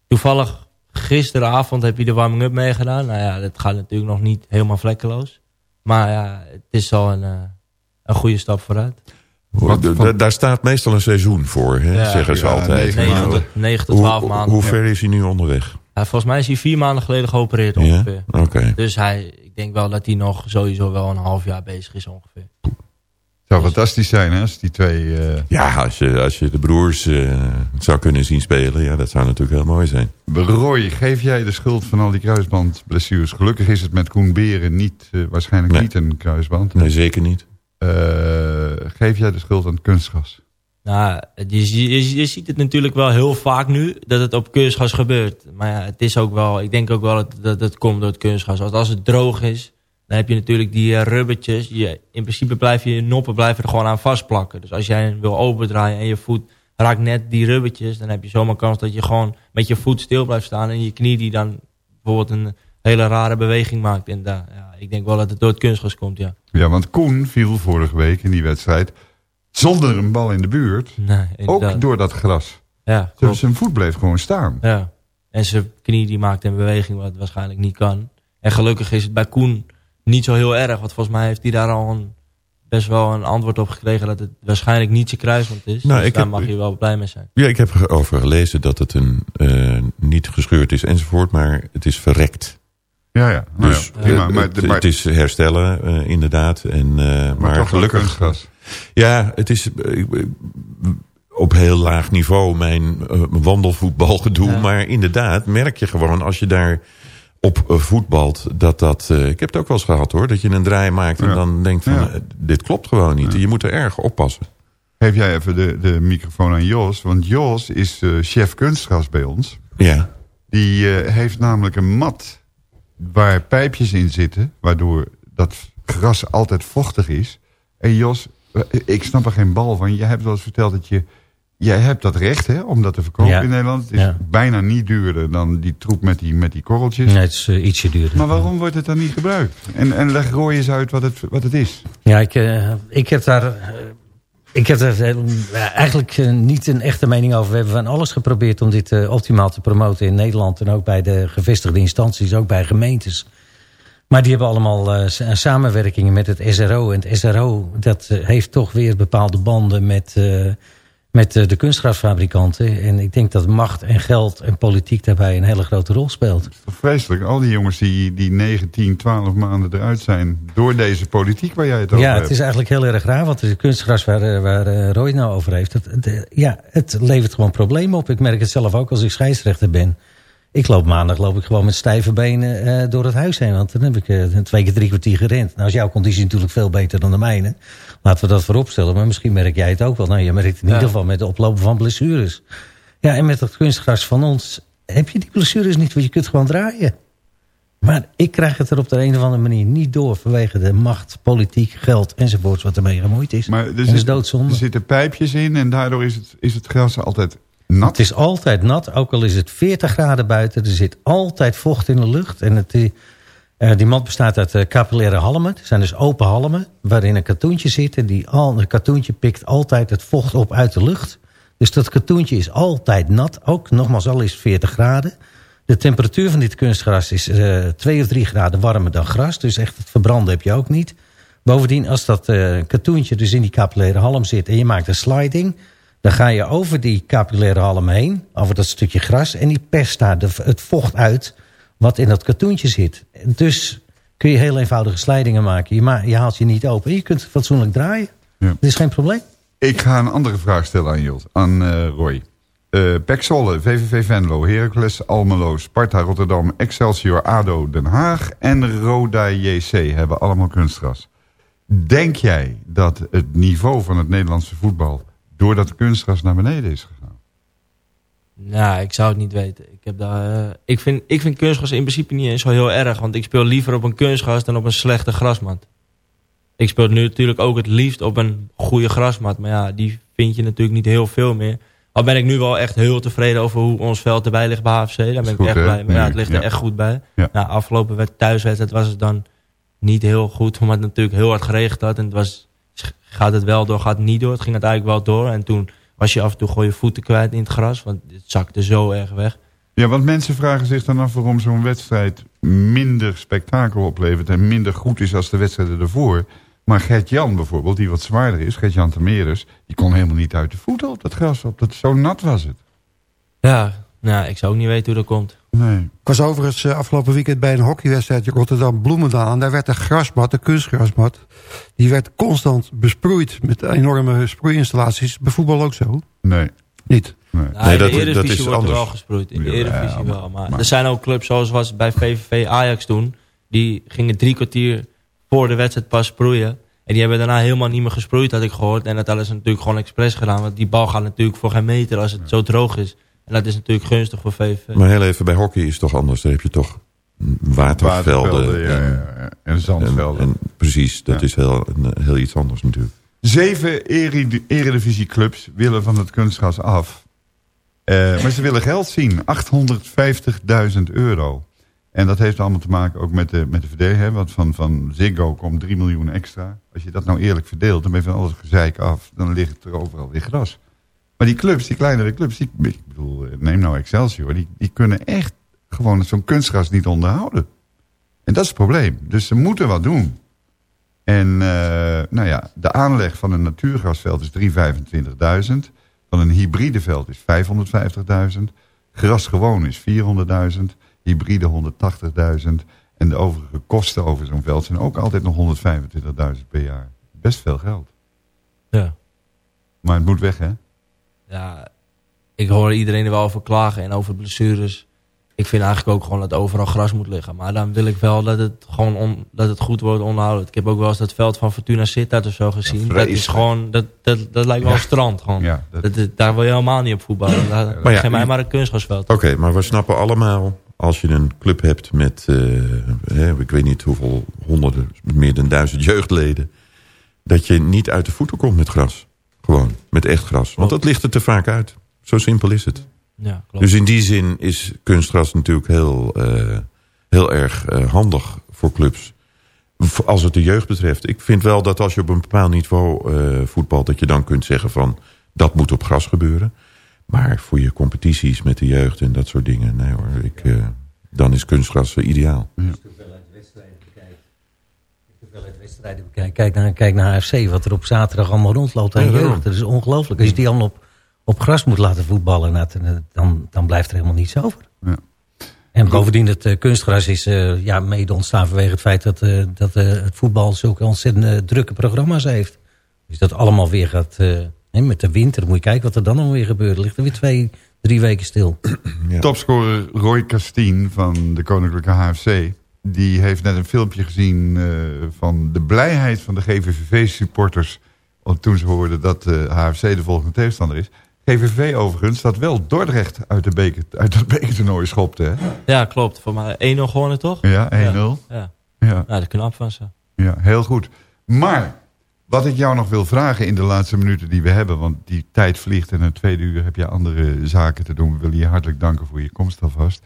toevallig gisteravond heb hij de warming-up meegedaan. Nou ja, dat gaat natuurlijk nog niet helemaal vlekkeloos. Maar ja, het is al een, eh, een goede stap vooruit. Daar staat meestal een seizoen voor, hè, Ja. zeggen ze Ja, altijd. negen maanden. Hoe- Negen tot twaalf hoe, maanden. Hoe ver is hij nu onderweg? Ja, volgens mij is hij vier maanden geleden geopereerd Ja? ongeveer. Oké. Dus hij, ik denk wel dat hij nog sowieso wel een half jaar bezig is ongeveer. Het zou fantastisch zijn hè, als die twee... eh, Ja, als je, als je de broers eh, zou kunnen zien spelen, ja, dat zou natuurlijk heel mooi zijn. Roy, geef jij de schuld van al die kruisbandblessures? Gelukkig is het met Koen Beren niet, eh, waarschijnlijk Nee. niet een kruisband. Nee, zeker niet. Eh, geef jij de schuld aan het kunstgras? Nou, je, ziet het natuurlijk wel heel vaak nu dat het op kunstgas gebeurt. Maar ja, het is ook wel, ik denk ook wel dat, dat het komt door het kunstgas. Want als het droog is, dan heb je natuurlijk die eh, rubbertjes. Je, in principe blijven je noppen blijven er gewoon aan vastplakken. Dus als jij wil opendraaien en je voet raakt net die rubbertjes... dan heb je zomaar kans dat je gewoon met je voet stil blijft staan... en je knie die dan bijvoorbeeld een hele rare beweging maakt. En daar, ja, ik denk wel dat het door het kunstgas komt, ja. Ja, want Koen viel vorige week in die wedstrijd zonder een bal in de buurt. Nee, inderdaad. Ook door dat gras. Ja, Dus klopt. zijn voet bleef gewoon staan. Ja. En zijn knie die maakt een beweging wat waarschijnlijk niet kan. En gelukkig is het bij Koen niet zo heel erg. Want volgens mij heeft hij daar al een, best wel een antwoord op gekregen... dat het waarschijnlijk niet zijn kruisband is. Nou, dus ik daar heb- mag je wel blij mee zijn. Ja, ik heb erover gelezen dat het een, eh, niet gescheurd is enzovoort, maar het is verrekt. Ja, ja. Nou Dus ja, prima. eh, Maar, het, maar, het is herstellen, eh, inderdaad. En, eh, maar gelukkig. kunstgras. Ja, het is eh, op heel laag niveau mijn eh, wandelvoetbalgedoe. Ja. Maar inderdaad, merk je gewoon als je daar op eh, voetbalt, dat dat... ik heb het ook wel eens gehad hoor, dat je een draai maakt en Ja. dan denkt van, Ja. dit klopt gewoon niet. Je moet er erg oppassen. Geef jij even de, de microfoon aan Jos. Want Jos is chef kunstgras bij ons. Ja. Die heeft namelijk een mat waar pijpjes in zitten. Waardoor dat gras altijd vochtig is. En Jos, ik snap er geen bal van. Je hebt wel eens verteld dat je... Jij hebt dat recht hè, om dat te verkopen Ja. in Nederland. Het is Ja. bijna niet duurder dan die troep met die, met die korreltjes. Nee, het is eh, ietsje duurder. Maar waarom wordt het dan niet gebruikt? En, en leg Roy eens uit wat het, wat het is. Ja, ik, eh, ik heb daar, eh, ik heb daar eh, eigenlijk niet een echte mening over. We hebben van alles geprobeerd om dit optimaal te promoten in Nederland. En ook bij de gevestigde instanties, ook bij gemeentes. Maar die hebben allemaal eh, sa- samenwerkingen met het SRO. En het SRO dat, eh, heeft toch weer bepaalde banden met, eh, met eh, de kunstgrasfabrikanten. En ik denk dat macht en geld en politiek daarbij een hele grote rol speelt. Toch Vreselijk. Al die jongens die, die 9, 10, 12 maanden eruit zijn... door deze politiek waar jij het over Ja, hebt. het is eigenlijk heel erg raar. Want de kunstgras waar, eh, waar eh, Roy nou over heeft... Het, ja, het levert gewoon problemen op. Ik merk het zelf ook als ik scheidsrechter ben. Ik loop maandag loop ik gewoon met stijve benen eh, door het huis heen. Want dan heb ik eh, twee keer drie kwartier gerend. Nou is jouw conditie natuurlijk veel beter dan de mijne. Laten we dat voorop stellen. Maar misschien merk jij het ook wel. Nou, je merkt het in Ja. ieder geval met het oplopen van blessures. Ja, en met het kunstgras van ons heb je die blessures niet. Want je kunt gewoon draaien. Maar ik krijg het er op de een of andere manier niet door... vanwege de macht, politiek, geld enzovoorts... wat ermee gemoeid is. Maar er, dat zit- doodzonde. er zitten pijpjes in en daardoor is het, is het gras altijd nat. Het is altijd nat, ook al is het 40 graden buiten. Er zit altijd vocht in de lucht. En het, die, eh, die mat bestaat uit eh, capillaire halmen. Het zijn dus open halmen waarin een katoentje zit. En die katoentje pikt altijd het vocht op uit de lucht. Dus dat katoentje is altijd nat. Ook nogmaals, al is het 40 graden. De temperatuur van dit kunstgras is eh 2 of 3 graden warmer dan gras. Dus echt het verbranden heb je ook niet. Bovendien, als dat eh, katoentje dus in die capillaire halm zit... en je maakt een sliding... dan ga je over die capillaire halm heen... over dat stukje gras... en die perst daar de, het vocht uit wat in dat katoentje zit. Dus kun je heel eenvoudige slijdingen maken. Je, ma je haalt je niet open en je kunt fatsoenlijk draaien. Ja. Dat is geen probleem. Ik ga een andere vraag stellen aan, Jos, aan eh, Roy. Eh Pek Zwolle, VVV Venlo, Heracles Almelo, Sparta Rotterdam, Excelsior ADO Den Haag en Roda JC hebben allemaal kunstgras. Denk jij dat het niveau van het Nederlandse voetbal door dat kunstgras naar beneden is gegaan? Nou, ik zou het niet weten. Ik, heb daar, eh, ik, vind, ik vind kunstgras in principe niet eens zo heel erg. Want ik speel liever op een kunstgras dan op een slechte grasmat. Ik speel nu natuurlijk ook het liefst op een goede grasmat. Maar ja, die vind je natuurlijk niet heel veel meer. Al ben ik nu wel echt heel tevreden over hoe ons veld erbij ligt bij HFC. Daar ben ik echt blij mee. Ja, het ligt ja. er echt goed bij. Ja. Nou, afgelopen wed- thuiswedstrijd was het dan niet heel goed. Omdat het natuurlijk heel hard geregend had. En het was, gaat het wel door, gaat het niet door. Het ging uiteindelijk wel door. En toen was je af en toe gewoon je voeten kwijt in het gras. Want het zakte zo erg weg. Ja, want mensen vragen zich dan af waarom zo'n wedstrijd minder spektakel oplevert en minder goed is als de wedstrijden ervoor. Maar Gert-Jan bijvoorbeeld, die wat zwaarder is, Gert-Jan Termeres, die kon helemaal niet uit de voeten op dat gras op. Dat, zo nat was het. Ja, nou, ik zou ook niet weten hoe dat komt. Nee. Ik was overigens eh, afgelopen weekend bij een hockeywedstrijd in Rotterdam-Bloemendaal. En daar werd de grasmat, de kunstgrasmat, die werd constant besproeid met enorme sproeiinstallaties. Bij voetbal ook zo? Nee. Niet? Nee, Nou, in de Eredivisie wordt er wel gesproeid. In de Ja, Eredivisie maar- wel. Maar, maar- er zijn ook clubs zoals was bij VVV Ajax toen. Die gingen drie kwartier voor de wedstrijd pas sproeien. En die hebben daarna helemaal niet meer gesproeid, had ik gehoord. En dat hadden ze natuurlijk gewoon expres gedaan. Want die bal gaat natuurlijk voor geen meter als het zo droog is. En dat is natuurlijk gunstig voor VVV. Maar heel even, bij hockey is het toch anders. Daar heb je toch watervelden. Watervelden, ja, ja, ja. En zandvelden. En, en precies, dat Ja. is heel, heel iets anders natuurlijk. Zeven eredivisieclubs willen van het kunstgras af. Eh, maar ze willen geld zien. 850.000 euro. En dat heeft allemaal te maken ook met de, met de verdeling. Hè? Want van, van Ziggo komt 3 miljoen extra. Als je dat nou eerlijk verdeelt, dan ben je van alles gezeik af. Dan ligt er overal weer gras. Maar die clubs, die kleinere clubs, die, ik bedoel, eh, neem nou Excelsior. Die, die kunnen echt gewoon zo'n kunstgras niet onderhouden. En dat is het probleem. Dus ze moeten wat doen. En eh, nou ja, de aanleg van een natuurgrasveld is 325.000. Van een hybride veld is 550.000. Gras gewoon is 400.000. Hybride 180.000. En de overige kosten over zo'n veld zijn ook altijd nog 125.000 per jaar. Best veel geld. Ja. Maar het moet weg, hè? Ja, ik hoor iedereen er wel over klagen en over blessures. ik vind eigenlijk ook gewoon dat overal gras moet liggen. Maar dan wil ik wel dat het gewoon on, dat het goed wordt onderhouden. Ik heb ook wel eens dat veld van Fortuna Sittard of zo gezien. dat is gewoon, dat, dat, dat lijkt wel een strand gewoon. dat, is- daar wil je helemaal niet op voetballen. Daar, Maar ja, geef mij maar een kunstgrasveld. Oké, maar we snappen allemaal... als je een club hebt met... eh, hè, ik weet niet hoeveel honderden... meer dan duizend jeugdleden... dat je niet uit de voeten komt met gras. Gewoon, met echt gras. Want dat ligt er te vaak uit. Zo simpel is het. Ja, klopt. Dus in die zin is kunstgras natuurlijk heel, eh, heel erg eh, handig voor clubs. Als het de jeugd betreft. Ik vind wel dat als je op een bepaald niveau eh, voetbalt... dat je dan kunt zeggen van dat moet op gras gebeuren. Maar voor je competities met de jeugd en dat soort dingen... nee hoor, ik, eh, dan is kunstgras ideaal. Wedstrijden. Kijk naar, kijk naar HFC, wat er op zaterdag allemaal rondloopt aan Ja, jeugd. Dat is ongelooflijk. Als je die allemaal op, op gras moet laten voetballen, dan- dan, dan blijft er helemaal niets over. Ja. En bovendien, het eh, kunstgras is eh, ja, mede ontstaan vanwege het feit dat, eh, dat eh, het voetbal zulke ontzettend drukke programma's heeft. Dus dat allemaal weer gaat, eh, hè, met de winter, moet je kijken wat er dan alweer gebeurt. Er ligt er weer twee, drie weken stil. Topscorer Roy Castien van de Koninklijke HFC... die heeft net een filmpje gezien eh, van de blijheid van de GVVV-supporters... toen ze hoorden dat de HFC de volgende tegenstander is. GVV overigens, dat wel Dordrecht uit, de beker, uit dat bekertoernooi schopte. Hè? Ja, klopt. Voor mij 1-0 gewonnen, toch? Ja, 1-0. Ja. Ja. Ja, dat is knap van ze. Ja, heel goed. Maar wat ik jou nog wil vragen in de laatste minuten die we hebben... want die tijd vliegt en in het tweede uur heb je andere zaken te doen. We willen je hartelijk danken voor je komst alvast.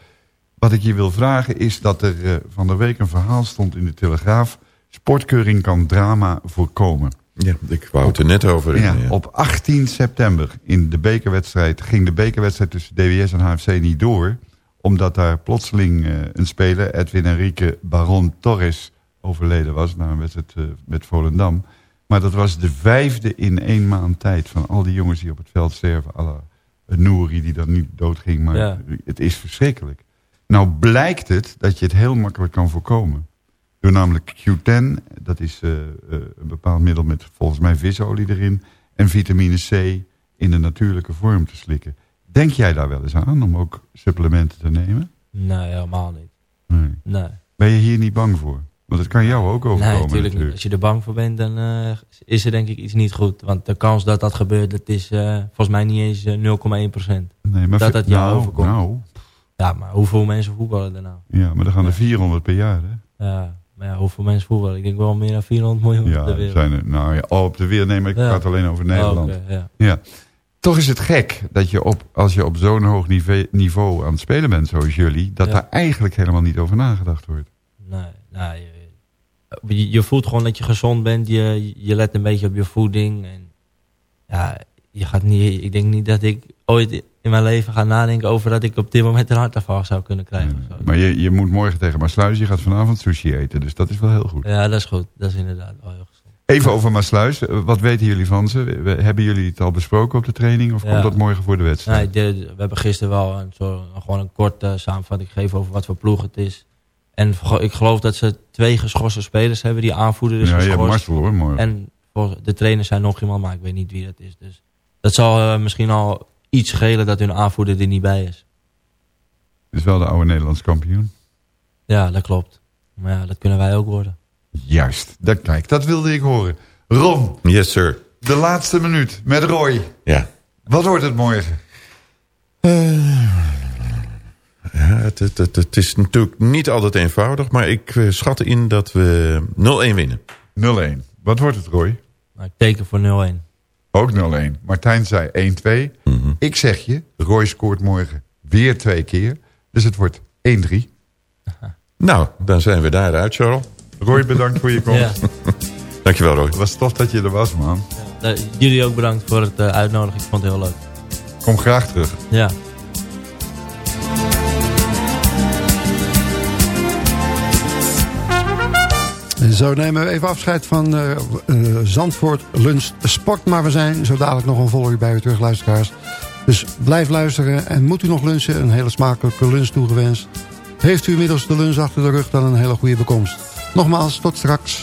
Wat ik je wil vragen is dat er eh, van de week een verhaal stond in de Telegraaf... sportkeuring kan drama voorkomen. Ja, ik wou het er net over. Ja, ja. Op 18 september in de bekerwedstrijd ging de bekerwedstrijd tussen DWS en HFC niet door. Omdat daar plotseling eh, een speler, Edwin Enrique Baron Torres, overleden was. Na een wedstrijd eh, met Volendam. Maar dat was de vijfde in één maand tijd van al die jongens die op het veld sterven. Alla Nouri die dan niet doodging. Maar Ja. het is verschrikkelijk. Nou blijkt het dat je het heel makkelijk kan voorkomen. Door namelijk Q10, dat is eh, eh, een bepaald middel met volgens mij visolie erin... en vitamine C in de natuurlijke vorm te slikken. Denk jij daar wel eens aan om ook supplementen te nemen? Nee, helemaal niet. Nee. Nee. Ben je hier niet bang voor? Want het kan jou ook overkomen Nee, natuurlijk niet. Als je er bang voor bent, dan eh, is er denk ik iets niet goed. Want de kans dat dat gebeurt, dat is volgens mij niet eens eh, 0,1 procent. Nee, maar dat dat jou nou, overkomt. nou. Ja, maar hoeveel mensen voetballen er nou? Ja, maar er gaan er 400 per jaar, hè? Ja, maar ja, hoeveel mensen voetballen? Ik denk wel meer dan 400 miljoen Ja, op de wereld. zijn er, nou ja, oh, op de wereld, nee, maar ik Ja. praat alleen over Nederland. Oh, ja. ja. Toch is het gek dat je op, als je op zo'n hoog nive- niveau aan het spelen bent, zoals jullie, dat daar eigenlijk helemaal niet over nagedacht wordt. Nee, je, je, je voelt gewoon dat je gezond bent. Je, je let een beetje op je voeding. En ja, je gaat niet, ik denk niet dat ik ooit in mijn leven ga nadenken over dat ik op dit moment een hartaanval zou kunnen krijgen. Maar je, je moet morgen tegen Maasluis, je gaat vanavond sushi eten, dus dat is wel heel goed. Ja, dat is goed. Dat is inderdaad wel heel gezond. Even over Maasluis, wat weten jullie van ze? Hebben jullie het al besproken op de training of Ja. komt dat morgen voor de wedstrijd? Nee, we hebben gisteren wel een, soort, gewoon een korte samenvatting gegeven over wat voor ploeg het is. En ik geloof dat ze twee geschorste spelers hebben. Die aanvoerder is Ja, je hebt geschorst. Marcel, hoor, morgen. En voor de trainers zijn nog iemand, maar ik weet niet wie dat is. Dus dat zal eh, misschien al iets schelen dat hun aanvoerder er niet bij is. is wel de oude Nederlands kampioen. Ja, dat klopt. Maar ja, dat kunnen wij ook worden. Juist, dat, kijk, dat wilde ik horen. Ron. Yes, sir. De laatste minuut met Roy. Ja. Wat wordt het morgen? Ja, het, het, het, het is natuurlijk niet altijd eenvoudig, maar ik eh, schat in dat we 0-1 winnen. 0-1. Wat wordt het, Roy? Maar ik teken voor 0-1. Ook 0-1. Martijn zei 1-2. Ik zeg je, Roy scoort morgen weer twee keer. Dus het wordt 1-3. Nou, dan zijn we daaruit, Charles. Roy, bedankt voor je komst. Ja. Dankjewel, Roy. Het was tof dat je er was, man. Jullie ook bedankt voor het eh, uitnodigen. Ik vond het heel leuk. Kom graag terug. Ja. Zo nemen we even afscheid van eh, eh, Zandvoort Lunch Sport. Maar we zijn zo dadelijk nog een vol uur bij u terug, luisteraars. Dus blijf luisteren. En moet u nog lunchen, een hele smakelijke lunch toegewenst. Heeft u inmiddels de lunch achter de rug, dan een hele goede bekomst. Nogmaals, tot straks.